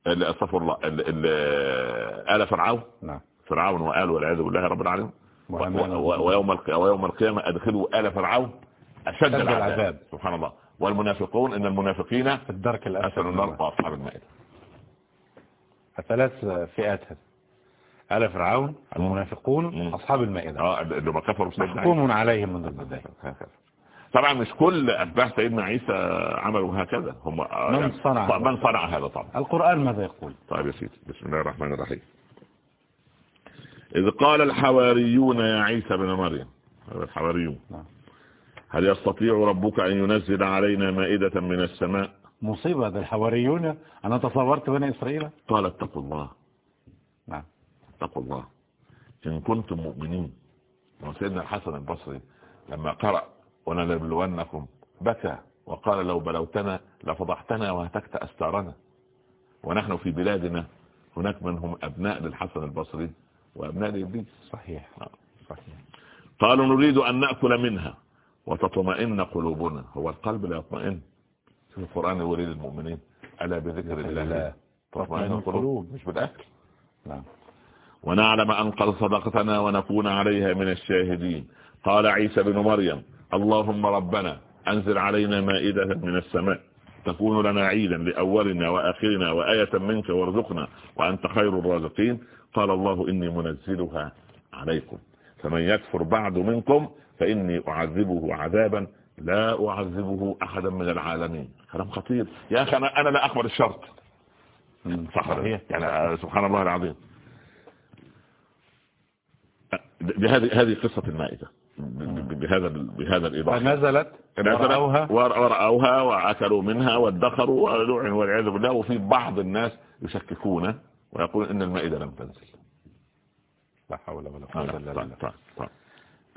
اللي أصفر الله آل فرعون. نعم. فرعون وآل والعياذ بالله رب العالمين. ويوم ويوم القيامة أدخلوا آل فرعون أشد العذاب. سبحان الله. والمنافقون إن المنافقين في الدرك الأسفل من النار وأصحاب المائدة. ثلاث فئات آل فرعون المنافقون أصحاب المائدة. آه اللي ما كفروا محكوم عليهم منذ البداية. طبعا مش كل أتباع سيدنا عيسى عملوا هكذا. هم من يعني صنع من صنع هذا طبعا. القرآن ماذا يقول؟ طيب يا سيدي بسم الله الرحمن الرحيم. إذ قال الحواريون يا عيسى بن مريم. الحواريون. نعم. هل يستطيع ربك أن ينزل علينا مائدة من السماء؟ مصيبة هذا الحواريون. أنا تصورت بني إسرائيل. قال اتقوا الله. نعم. اتقوا الله. إن كنتم مؤمنين. وسيدنا الحسن البصري لما قرأ ونبلونكم بكى وقال لو بلوتنا لفضحتنا وهتكت أستارنا. ونحن في بلادنا هناك منهم أبناء للحسن البصري وأبناء لإبليس. صحيح. صحيح. قالوا نريد أن نأكل منها. وتطمئن قلوبنا. هو القلب لا يطمئن. في القرآن يقول للمؤمنين ألا بذكر الله؟ تطمئن القلوب. مش بالأكل نعم. ونعلم أن قد صدقتنا ونكون عليها من الشاهدين. قال عيسى بن مريم اللهم ربنا أنزل علينا مائدة من السماء. تكون لنا عيدا لأولنا وآخرنا وآية منك وارزقنا وأنت خير الرازقين. قال الله إني منزلها عليكم. فمن يكفر بعد منكم فإني أعذبه عذابا لا أعذبه أحدا من العالمين. كلام خطير. يا أخي أنا, أنا لا أقبل الشرط. صح يعني سبحان الله العظيم. بهذه هذه قصة المائدة بهذا بهذا الإضافة فنزلت ورأوها. ورأوها وأكلوا منها وادخروا ولعنوا والعياذ بالله. وفي بعض الناس يشككون ويقول إن المائدة لم تنزل. لا حول ولا قوة إلا بالله.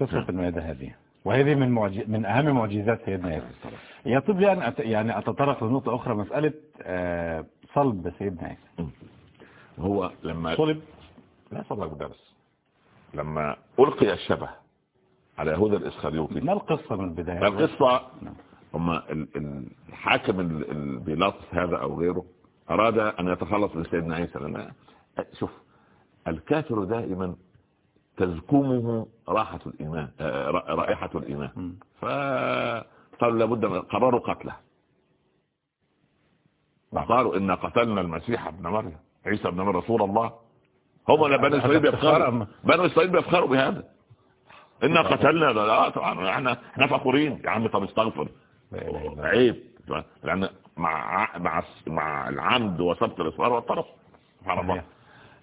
طيب. قصة المائدة هذه وهذه من معجز من أهم معجزات سيدنا عيسى يطلب لي أن أت... يعني أتطرق لنقطة أخرى مسألة آه، صلب سيدنا عيسى هو لما صلب. لا صلب بالدرس لما ألقي الشبه على يهوذا الإسخريوطي. ما القصة من البداية؟ القصة نعم. هم الحاكم البيلاطس هذا أو غيره أراد أن يتخلص من سيدنا عيسى. شوف الكافر دائما تزكمه راحة الإيمان آه، رائحة الإيمان. فقالوا لابد من قرروا قتله. قالوا إن قتلنا المسيح ابن مريم عيسى ابن مريم رسول الله. هم بني إسرائيل بيفخروا. بني إسرائيل بيفخروا بهذا. إن قتلنا لا طبعا إحنا إحنا فخورين. يا عم طب استغفر. عيب. لأن مع مع مع العمد وسبق الإصرار والطرف. سبحان الله.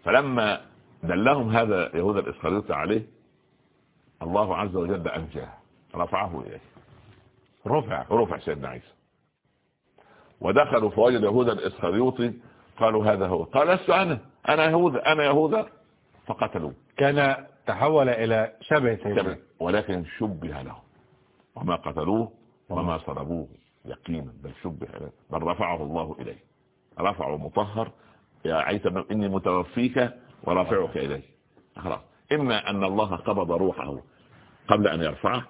فلما دلهم هذا يهوذا الإسخريوطي عليه الله عز وجل أنجاه رفعه إليه. رفع رفع سيدنا عيسى. ودخلوا فوجد يهوذا الإسخريوطي قالوا هذا هو. قال لست أنا أنا يهوذا أنا يهوذا فقتلوه. كان تحول إلى شبه سيدنا. ولكن شبه له. وما قتلوه وما صلبوه يقينا بل شبه له بل رفعه الله إليه. رفعه مطهر. يا عيسى إني متوفيك ورافعك إليه. خلاص. إما أن الله قبض روحه قبل أن يرفعه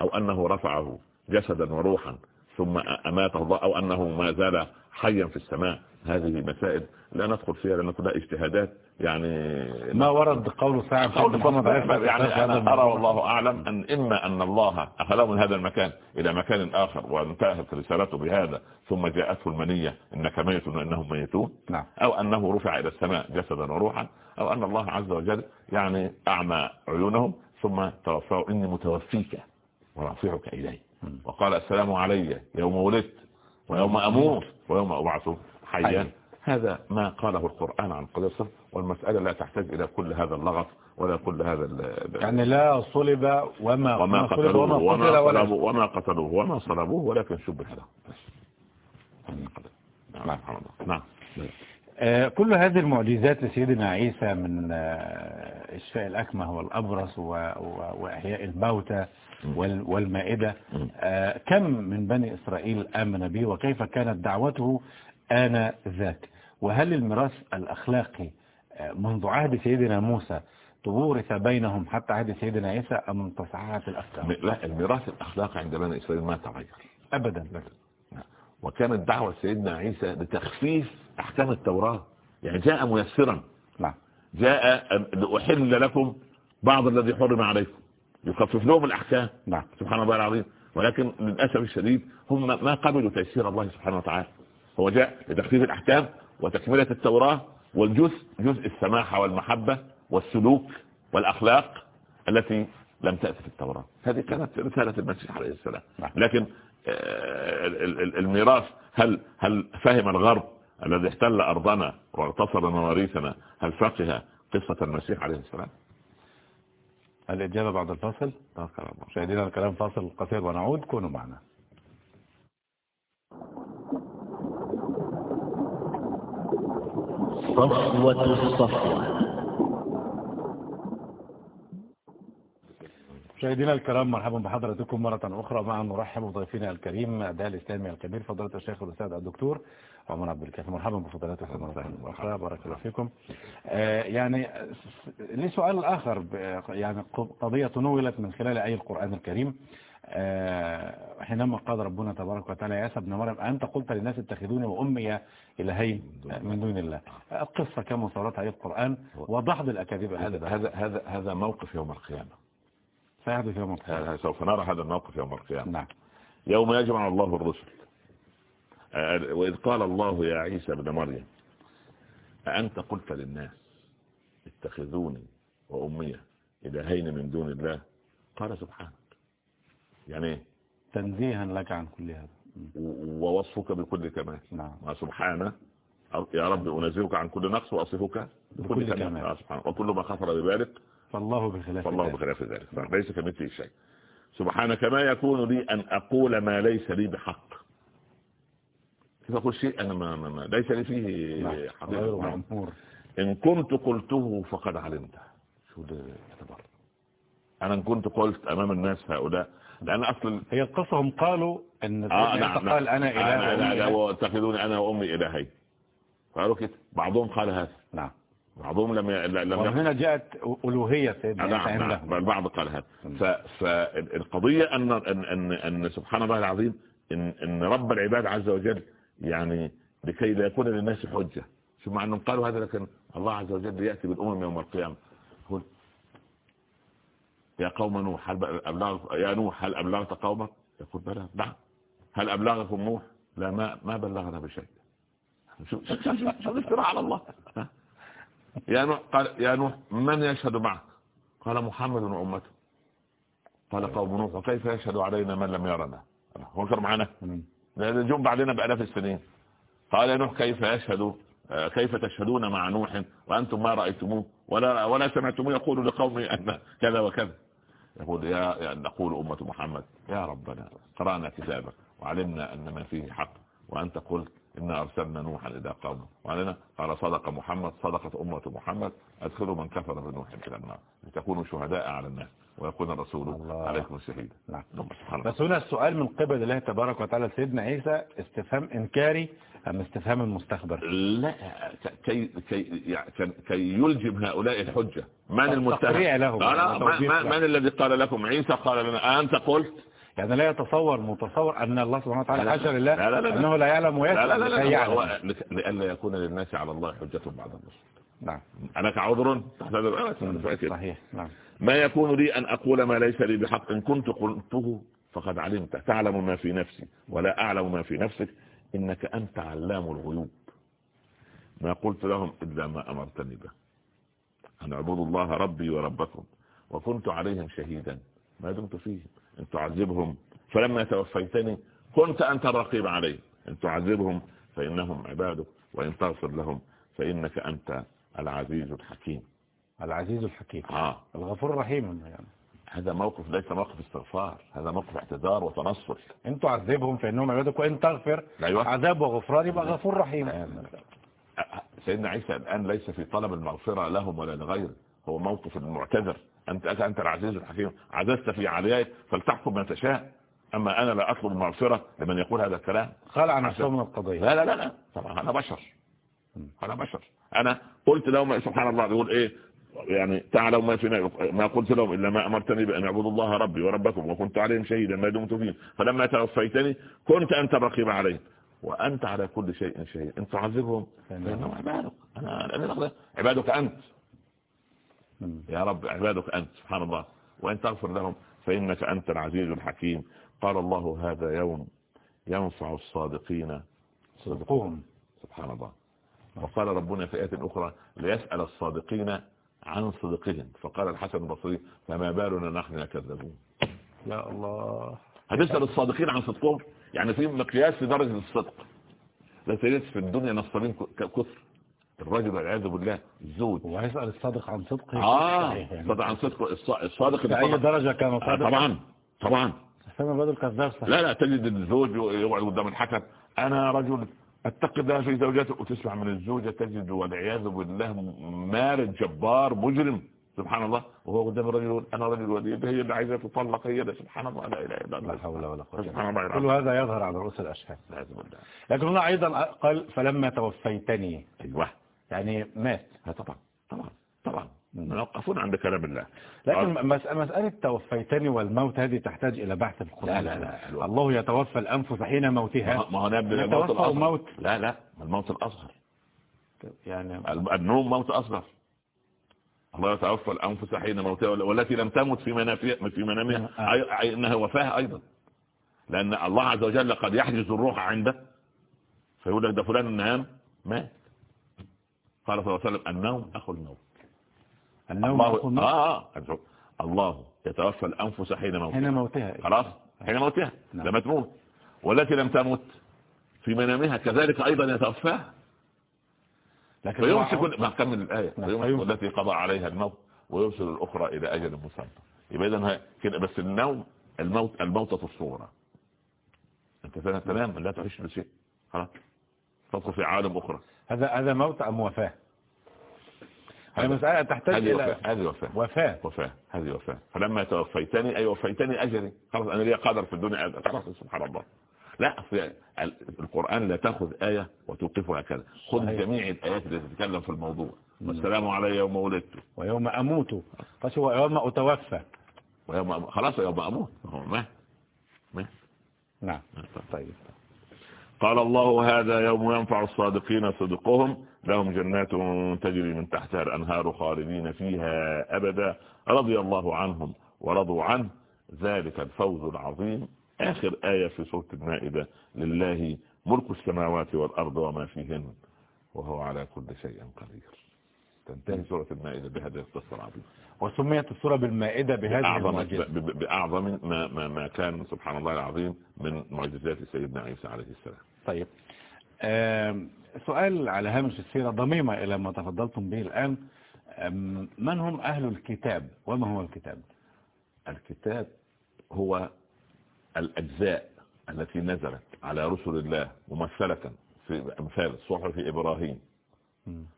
أو أنه رفعه جسدا وروحا ثم أماته الله أو أنه ما زال حيا في السماء. هذه مسائل لا ندخل فيها لأن كلها اجتهادات. يعني ما ورد قول ساعة يعني أنا أرى والله أعلم أن إما أن الله أخذه من هذا المكان إلى مكان آخر وانتهت رسالته بهذا ثم جاءته المنية إنك ميت وإنهم ميتون. نعم. أو أنه رفع إلى السماء جسدا وروحا. أو أن الله عز وجل يعني أعمى عيونهم ثم توفاه إني متوفيك ورافعك إلي. وقال السلام علي يوم ولدت ويوم أموت ويوم أبعث حيا هذا ما قاله القرآن عن قدر والمسألة لا تحتاج إلى كل هذا اللغط ولا كل هذا يعني لا صلب وما وما قتلوه وما صلبوه وما قتلوه وما صلبوه ولكن شبه له. نعم. نعم. آه، كل هذه المعجزات لسيدنا عيسى من آه، إشفاء الأكمه والأبرص وإحياء الموتى والمائدة. آه، كم من بني إسرائيل آمن به وكيف كانت دعوته آن ذاك. وهل الميراث الأخلاقي منذ عهد سيدنا موسى تورث بينهم حتى عهد سيدنا عيسى أم تصححت الأفكار؟ لا الميراث الأخلاقي عند بني إسرائيل ما تغير. أبدا. وكانت دعوة سيدنا عيسى لتخفيف أحكام التوراة. يعني جاء ميسرا. نعم. جاء لأحل لكم بعض الذي حرم عليكم. يخفف لهم الأحكام. نعم. سبحان الله العظيم. ولكن للأسف الشديد هم ما قبلوا تيسير الله سبحانه وتعالى. هو جاء لتخفيف الأحكام وتكملة التوراة والجزء جزء السماحة والمحبة والسلوك والأخلاق التي لم تأتي في التوراة. هذه كانت رسالة المسيح عليه السلام. نعم. لكن آه، الميراث هل هل فهم الغرب الذي احتل أرضنا واغتصب مواريثنا هل فقه قصة المسيح عليه السلام؟ الإجابة بعد الفاصل. مشاهدينا الكلام فاصل قصير ونعود. كونوا معنا. صفوة الصفوة مشاهدينا الكرام مرحبا بحضراتكم مرة أخرى. مع نرحب بضيفنا الكريم الداعي الإسلامي الكبير فضيلة الشيخ الأستاذ الدكتور عمر عبد الكافي. مرحبا بفضيلتكم مرة أخرى بارك الله فيكم. آه يعني لي سؤال آخر يعني قضية تنولت من خلال آية القرآن الكريم. آه، حينما قال ربنا تبارك وتعالى يا عيسى ابن مريم أنت قلت للناس اتخذوني وأمي إلهين من دون الله. القصة كما صورتها آية القرآن ودحض الأكاذيب هذا هذا هذا هذا موقف يوم القيامة. سيحدث يوم القيامة. سوف نرى هذا الموقف يوم القيامة. نعم. يوم يجمع الله الرسل. آه، وإذ قال الله يا عيسى ابن مريم أأنت قلت للناس اتخذوني وأمي إلهين من دون الله؟ قال سبحانك يعني؟ تنزيها لك عن كل هذا. ووصفك بكل كمال. نعم. سبحانه. يا رب أنزهك عن كل نقص وأصفك بكل كمال. آه، سبحانه. وكل ما خطر ببالك. فالله بخلاف فالله ذلك. بخلاف ذلك. فليس كمثله شيء. سبحانك ما يكون لي أن أقول ما ليس لي بحق. كيف أقول شيء؟ أنا ما, ما, ما ليس لي فيه نعم. حقيقة. مأمور. إن كنت قلته فقد علمته. شو ده يعتبر؟ أنا إن كنت قلت أمام الناس هؤلاء لأن أصل هي القصة هم قالوا إن آه نعم نعم. قال أنا لا إله. واتخذوني أنا وأمي إلهين قالوا كده بعضهم قال هذا. نعم. بعضهم لم ي... لم وهنا جاءت ألوهية سيدنا نعم نعم البعض قال هذا. ف- فالقضية أن, أن, أن, أن سبحان الله العظيم إن, إن رب العباد عز وجل يعني لكي لا يكون للناس حجة. ثم أنهم قالوا هذا لكن الله عز وجل يأتي بالأمم يوم القيامة. يا قوم نوح هل أبلغ يا نوح هل أبلغت قومك؟ يقول بلى نعم. هل أبلغكم نوح؟ لا ما ما بلغنا بشيء. شوف شوف الافتراء على الله؟ يا نوح قال يا نوح من يشهد معك؟ قال محمد وأمته قال قوم نوح وكيف يشهد علينا من لم يرنا؟ هو كان معنا. لأن جم بعدنا بآلاف السنين. قال يا نوح كيف يشهد؟ كيف تشهدون مع نوح وأنتم ما رأيتموه ولا ولا سمعتموه يقول لقومه أن كذا وكذا. يقول يا يا- نقول أمة محمد يا ربنا قرأنا كتابك وعلمنا أن ما فيه حق وأنت قلت إنا أرسلنا نوحا إلى قومه وعلينا قال صدق محمد صدقت أمة محمد. أدخلوا من كفر بنوح إلى النار. لتكونوا شهداء على الناس ويكون الرسول. عليكم شهيدا نعم. الله. بس هنا السؤال من قبل الله تبارك وتعالى سيدنا عيسى استفهام إنكاري أم استفهام المستخبر؟ لا كي كي يعني كي يلجم هؤلاء الحجة. من المتهم لهم. لا لا ما-. من الذي قال لكم؟ عيسى قال لنا أنت قلت؟ يعني لا يتصور متصور أن الله سبحانه وتعالى لا، لا. حاشا لله لا، لا، لا، لا. أنه لا يعلم لا لا ويسأل لا, لا, يعلم. هو لك- لئلا يكون للناس على الله حجة بعد الرسل نعم. أنا كعذر تحت هذا الآية أنا فاكر. صحيح. نعم. ما يكون لي أن أقول ما ليس لي بحق؟ إن كنت قلته فقد علمت. تعلم ما في نفسي ولا أعلم ما في نفسك. إنك أنت علام الغيوب. ما قلت لهم إلا ما أمرتني به. أن اعبدوا الله ربي وربكم وكنت عليهم شهيدا. ما دمت فيهم. إن تعذبهم فلما توفيتني كنت أنت الرقيب عليهم. إن تعذبهم فإنهم عبادك. وإن تغفر لهم فإنك أنت العزيز الحكيم. العزيز الحكيم. آه. الغفور الرحيم. يعني هذا موقف ليس موقف استغفار هذا موقف اعتذار وتنصر. إن تعذبهم فإنهم عبادك وإن تغفر. عذاب وغفران يبقى غفور رحيم. سيدنا عيسى الآن ليس في طلب المغفرة لهم ولا لغيره. هو موقف المعتذر أنت أنت العزيز الحكيم. عززت في عليائك فلتحكم ما تشاء. أما أنا لا أطلب المغفرة لمن يقول هذا الكلام. خلع نفسه من القضية لا لا لا لا. طبعا أنا بشر. أنا بشر. أنا قلت لهم سبحان الله يقول إيه؟ يعني تعالوا ما فينا ما قلت لهم إلا ما أمرتني بأن اعبدوا الله ربي وربكم وكنت عليهم شهيدا ما دمت فيهم. فلما توفيتني كنت أنت الرقيب عليهم. وأنت على كل شيء شهيد. أنت تعذبهم فإنهم عبادك. أنا عبادك أنت. يا رب عبادك أنت. سبحان الله. وإن تغفر لهم فإنك أنت العزيز الحكيم. قال الله هذا يوم ينفع الصادقين صدقهم. سبحان الله. وقال ربنا في آية أخرى ليسأل الصادقين عن صدقهم. فقال الحسن البصري فما بالنا نحن يكذبون يا الله. هتسأل الصادقين عن صدقهم؟ يعني في مقياس في درجة الصدق. لا تجد في الدنيا نصابين كثر الرجل والعياذ بالله الزوج وهيسأل الصادق عن صدقه. آه يعني. عن صدق الص- الصادق بأي. درجة كان آه صادق طبعا. طبعا صحيح. لا لا تجد الزوج يقعد قدام الحكم أنا رجل اتقي الله في زوجته وتسمع من الزوجة تجد والعياذ بالله مارد جبار مجرم. سبحان الله. وهو قدام الرجل يقول أنا رجل وليد هي اللي عايزة تطلق هي اللي سبحان الله. لا إله إلا الله. لا حول ولا قوة إلا سبحان الله. بالله. كل. هذا يظهر على رؤوس بالله. لكن هنا أيضا قال فلما توفيتني. أيوه. يعني مات. طبعا. طبعا. طبعا. مم. نوقفون عند كلام الله. لكن مس- مسألة توفيتني والموت هذه تحتاج إلى بحث في القرآن. لا، لا، لا. الله يتوفى الأنفس حين موتها. ما هو نبدا الموت الأصغر. موت لا لا الموت الأصغر. يعني النوم موت أصغر. الله يتوفى الأنفس حين موتها والتي لم تمت في منافها في منامها. آه. أي- أي إنها وفاة أيضا. لأن الله عز وجل قد يحجز الروح عنده. فيقول لك ده فلان نام مات. قال صلى الله عليه وسلم النوم أخو الموت النوم الله آه آه. الله يتوفى الأنفس حين موتها. حين موتها. خلاص؟ حين موتها. نعم. لما تموت. والتي لم تمت في منامها كذلك أيضا يتوفاها لكن فيمسك ما كمل الآية. نعم. فيمسك. التي قضى عليها الموت ويرسل الأخرى إلى أجل مسمى. يبقى إذا كده بس النوم الموت الموتة الصغرى أنت فاهم تمام لا تعيش بشيء خلاص. تدخل في عالم أخرى. هذا هذا موت أم وفاة؟ هذه مسألة تحتاج هذه إلى هذه وفاة. وفاة. وفاة هذه وفاة. فلما توفيتني أي وفيتني أجلي خلاص أنا لي قدر في الدنيا خلاص سبحان الله. لا ال- القرآن لا تأخذ آية وتوقفها كذا. خذ. جميع الآيات التي تتكلم في الموضوع. والسلام علي يوم ولدت. ويوم أموت. قال ويوم أتوفى. ويوم خلاص يوم أموت. هو ما؟ ما؟ نعم. طيب. قال الله هذا يوم ينفع الصادقين صدقهم. لهم جنات تجري من تحتها الأنهار خالدين فيها أبدا رضي الله عنهم ورضوا عنه. ذلك الفوز العظيم. آخر آية في سورة المائدة. لله ملك السماوات والأرض وما فيهن وهو على كل شيء قدير. تنتهي سورة المائدة بهذه القصة العظيمة. وسميت السورة بالمائدة بهذه ب- بأعظم ما, ما, ما كان سبحان الله العظيم من معجزات سيدنا عيسى عليه السلام. طيب. سؤال على هامش السيرة ضميمة إلى ما تفضلتم به الآن. من هم أهل الكتاب؟ وما هو الكتاب؟ الكتاب هو الأجزاء التي نزلت على رسل الله ممثلة في أمثال صحف إبراهيم.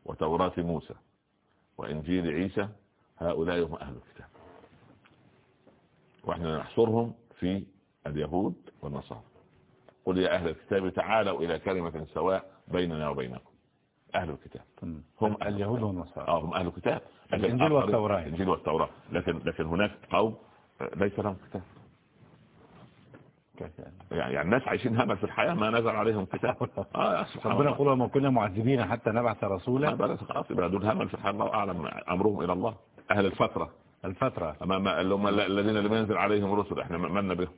وتوراة موسى وإنجيل عيسى. هؤلاء هم أهل الكتاب. وإحنا نحصرهم في اليهود والنصارى. قل يا أهل الكتاب تعالوا إلى كلمة سواء بيننا وبينكم. أهل الكتاب. هم أهل اليهود. والنصارى آه هم أهل الكتاب. الإنجيل والتوراة. الانجيل والتوراة. لكن لكن هناك قوم آه، ليس لهم كتاب. يعني؟ يعني يعني الناس عايشين همل في الحياة ما نزل عليهم كتاب. *laughs* سبحان ربنا يقول وما كنا معذبين حتى نبعث رسولا. بلد خلاص يبقى دول همل في الحياة. الله أعلم أمرهم إلى الله. أهل الفترة. الفترة. أما ما اللي هم الذين لم ينزل عليهم رسل إحنا مالنا بهم.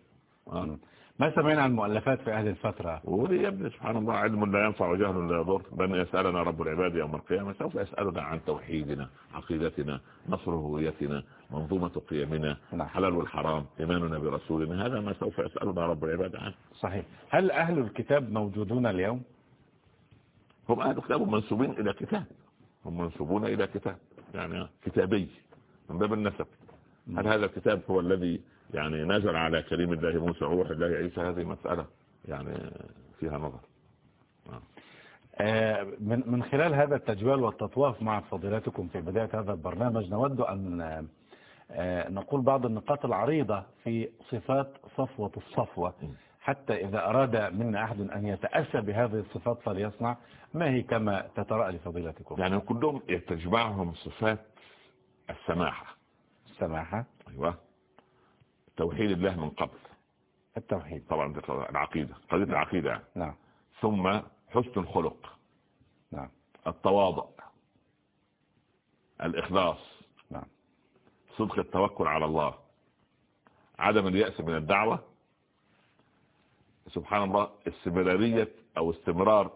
آه. ما سمعنا عن المؤلفات في أهل الفترة؟ يا ابني سبحان الله علم لا ينفع وجهل لا يضر. بل يسألنا رب العباد يوم القيامة سوف يسألنا عن توحيدنا عقيدتنا نصر هويتنا منظومة قيمنا نعم. حلال والحرام إيماننا برسولنا. هذا ما سوف يسألنا رب العباد عنه. صحيح. هل أهل الكتاب موجودون اليوم؟ هم أهل كتاب منسوبين إلى كتاب. هم منسوبون إلى كتاب يعني كتابي من باب النسب. هل هذا الكتاب هو الذي يعني نزل على كريم الله موسى وروح الله عيسى. هذه مسألة يعني فيها نظر. آه، من من خلال هذا التجوال والتطواف مع فضيلتكم في بداية هذا البرنامج نود أن آه، نقول بعض النقاط العريضة في صفات صفوة الصفوة. حتى إذا أراد منا أحد أن يتأسى بهذه الصفات فليصنع. ما هي كما تترأى لفضيلتكم؟ يعني كلهم تجمعهم صفات السماحة. السماحة. أيوة. توحيد الله من قبل. التوحيد. طبعا العقيدة قضية العقيدة يعني. نعم. ثم حسن الخلق. نعم. التواضع. الإخلاص. نعم. صدق التوكل على الله. عدم اليأس من الدعوة. سبحان الله استمرارية أو استمرار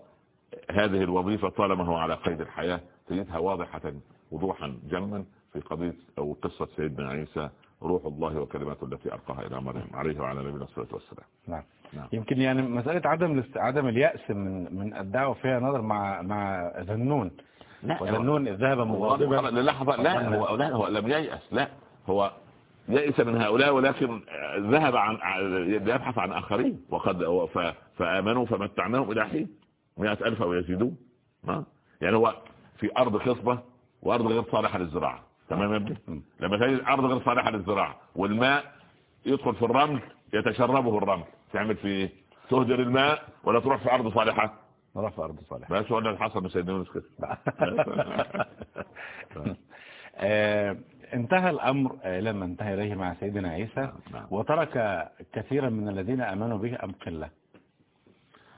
هذه الوظيفة طالما هو على قيد الحياة تجدها واضحة وضوحا جما في قضية أو قصة سيدنا عيسى روح الله وكلماته التي ألقاها إلى مريم. عليه وعلى نبينا الصلاة والسلام. نعم. نعم. يمكن يعني مسألة عدم الاست- عدم اليأس من من الدعوة فيها نظر مع مع ذنون وذنون إذ ذهب مغاضبا. للحظة لا هو لا هو لم ييأس لا. هو يئس من هؤلاء ولكن ذهب عن يبحث عن آخرين. وقد فآمنوا فمتعناهم إلى حين. مئة ألف أو يزيدون يعني هو في أرض خصبة وأرض غير صالحة للزراعة. تمام يا ابني؟ لما تجد أرض غير صالحة للزراعة. والماء يدخل في الرمل يتشربه الرمل. تعمل في إيه؟ تهدر الماء ولا تروح في أرض صالحة؟ نروح في أرض صالحة. بس ولا الحصل من سيدنا يونس كده. *laughs* آه، انتهى الأمر لما انتهى إليه مع سيدنا عيسى. نعم. وترك كثيرا من الذين أمنوا به أم قلة.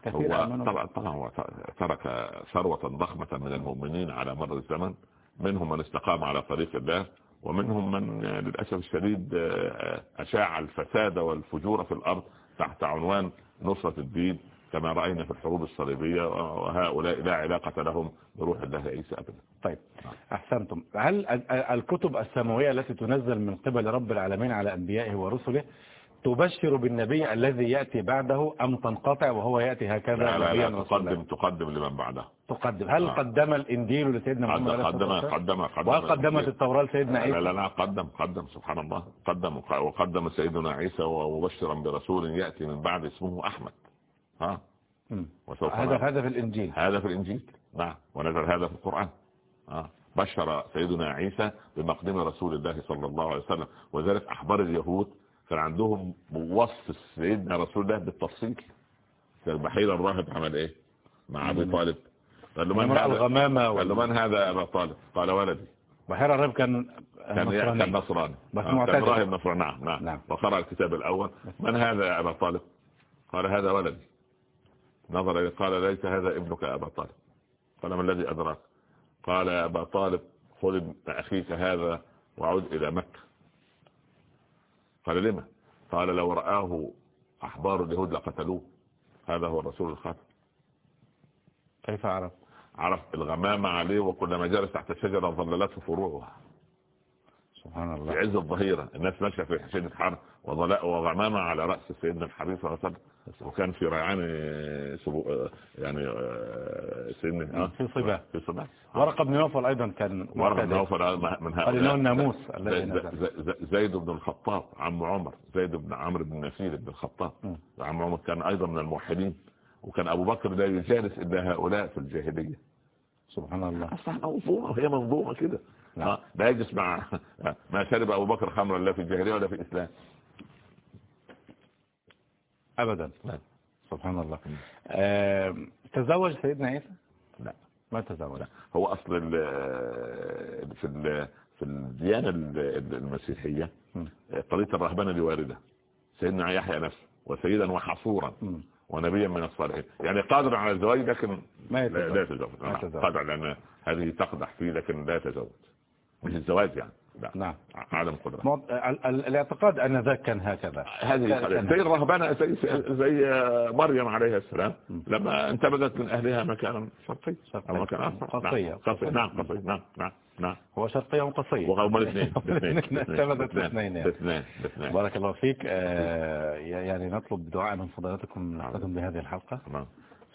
هو طبعا طبعا هو ترك ثروة ضخمة من المؤمنين على مر الزمن. منهم من استقام على طريق الله ومنهم من للأسف الشديد أشاع الفساد والفجور في الأرض تحت عنوان نصرة الدين كما رأينا في الحروب الصليبية وهؤلاء لا علاقة لهم بروح الله عيسى أبدا. طيب أحسنتم. هل الكتب السماوية التي تنزل من قبل رب العالمين على أنبيائه ورسله تبشر بالنبي الذي يأتي بعده أم تنقطع وهو يأتي هكذا لا لا, لا؟ تقدم تقدم لمن بعده تقدم هل آه. قدم الإنجيل لسيدنا محمد قدم؟ قدم قدم وهل قدمت التوراة لسيدنا لا عيسى لا لا قدم قدم سبحان الله قدم وقدم سيدنا عيسى ومبشرا برسول يأتي من بعد اسمه أحمد ها. وسوف هذا. هذا في الإنجيل هذا في الإنجيل نعم ونزل هذا في القرآن آه. بشر سيدنا عيسى بمقدم رسول الله صلى الله عليه وسلم وذلك أحبار اليهود كان عندهم وصف سيدنا رسول الله بالتفصيل. البحير الراهب عمل إيه؟ مع أبي طالب. قال له من هذا؟ الغمامة قال له من هذا أبا طالب؟ قال ولدي. بحيرة الرب كان كان كان نصراني. نصراني. بس آه، كان معتدل. راهب نصراني. نعم نعم, نعم. وقرأ الكتاب الأول. من هذا يا أبا طالب؟ قال هذا ولدي. نظر إليه قال ليس هذا ابنك يا أبا طالب. قال ما الذي أدراك؟ قال يا أبا طالب خذ ابن أخيك هذا وعد إلى مكة. قال لما؟ قال لو رآه أحبار اليهود لقتلوه. هذا هو الرسول الخاتم. كيف أعرف عرف الغمامة عليه وكلما جلس تحت شجرة ظللته فروعها. سبحان في الله عز الظهيرة. الناس ماشية في حسين الحر وظلاء وغمامة على رأس سيدنا الحبيب صلى الله عليه وسلم. وكان في ريعان سبو يعني آه، سيدنا آه، في صبا. في صبا ورقة بن نوفل أيضا كان ورقة. بن نوفل من قال هؤلاء الناموس زي- زي- زيد بن الخطاب عم عمر زيد بن عمرو بن نسير بن الخطاب. عم عمر كان أيضا من الموحدين. وكان أبو بكر لا يجالس إلا هؤلاء في الجاهلية. سبحان الله. أصلا منظومة هي منظومة كده. نعم. آه، لا يجلس مع *laughs* ما شرب أبو بكر خمرا لا في الجاهلية ولا في الإسلام. أبدا. نعم. سبحان الله. آم، تزوج سيدنا عيسى؟ لا. ما تزوج. لا. هو أصل ال- في ال- في الديانة ال- المسيحية م. طريقة الرهبنة دي واردة. سيدنا يحيى نفسه وسيدا وحصورا م. ونبيا من الصالحين. يعني قادر على الزواج لكن ما لا, يتزوج. لا يتزوج. قادر لأن هذه تقدح فيه لكن لا يتزوج. مش الزواج يعني. نعم. عدم قدرة. ال- الاعتقاد أن ذاك كان هكذا. هذه زي الرهبنة زي, زي مريم عليها السلام. لما انتبذت من أهلها مكانا شرقي شرقي. أو مكان آخر. قصية. نعم، قصية نعم قصية نعم نعم نعم. هو شرقية وقصية وهم *laughs* الاثنين. الاثنين. يعني. الاثنين. الاثنين. بارك الله فيك. آه، يعني نطلب دعاء من فضيلتكم نعم. نختتم بهذه الحلقة. نعم.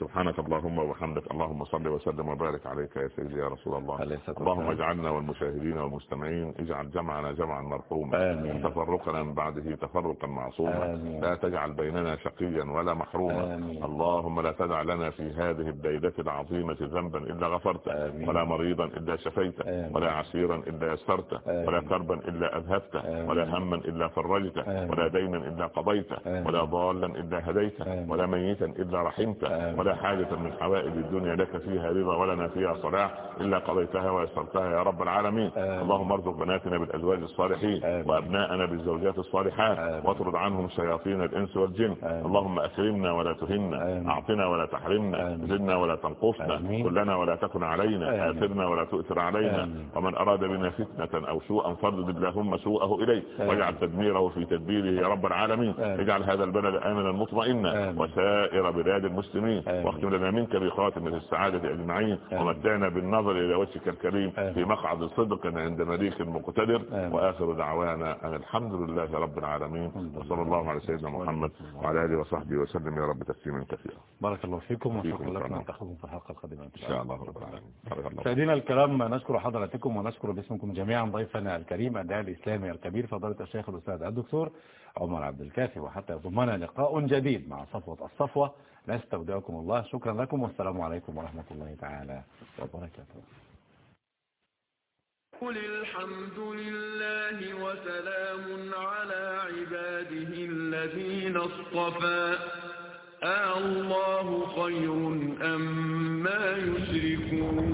سبحانك اللهم وبحمدك اللهم صل وسلم وبارك عليك يا سيدي يا رسول الله اللهم. اجعلنا والمشاهدين والمستمعين اجعل جمعنا جمعا مرحوما. تفرقنا من بعده تفرقا معصوما. لا تجعل بيننا شقيا ولا محروما. اللهم لا تدع لنا في هذه الليلة العظيمة ذنبا إلا غفرته آمين. ولا مريضا إلا شفيته آمين. ولا عسيرا إلا يسرته آمين. ولا كربا إلا أذهبته آمين. ولا هما إلا فرجته آمين. ولا دينا إلا قضيته آمين. ولا ضالا إلا هديته آمين. ولا ميتا إلا رحمته آمين. ولا حاجة من حوائج الدنيا لك فيها رضا ولنا فيها صلاح إلا قضيتها ويسرتها يا رب العالمين آمين. اللهم ارزق بناتنا بالأزواج الصالحين آمين. وأبناءنا بالزوجات الصالحات آمين. واطرد عنهم شياطين الإنس والجن آمين. اللهم أكرمنا ولا تهنا. أعطنا ولا تحرمنا. زدنا ولا تنقصنا. كلنا ولا تكن علينا. آثرنا ولا تؤثر علينا آمين. ومن أراد بنا فتنة أو سوءا فردد اللهم سوءه إليه. واجعل تدميره في تدبيره يا رب العالمين آمين. اجعل هذا البلد آمنا مطمئنا. وسائر بلاد المسلمين واختم لنا منك بخاتم السعادة أجمعين ومتعنا بالنظر إلى وجهك الكريم في مقعد صدق عند مليك مقتدر. وآخر دعوانا أن الحمد لله رب العالمين. وصلى الله على سيدنا محمد وعلى آله وصحبه وسلم يا رب تسليما كثيرا. بارك الله فيكم وشكرا لكم أن تأخذوا في الحلقة القادمة إن شاء الله. رب العالمين. سيدنا الكرام نشكر حضراتكم ونشكر باسمكم جميعا ضيفنا الكريم الداعي الإسلامي الكبير فضيلة الشيخ الأستاذ الدكتور عمر عبد الكافي. وحتى يضمنا لقاء جديد مع صفوة الصفوة. نستودعكم الله. شكرا لكم والسلام عليكم ورحمة الله تعالى وبركاته. قل الحمد لله وسلام على عباده الذين اصطفى. آه الله خير أم ما يشركون.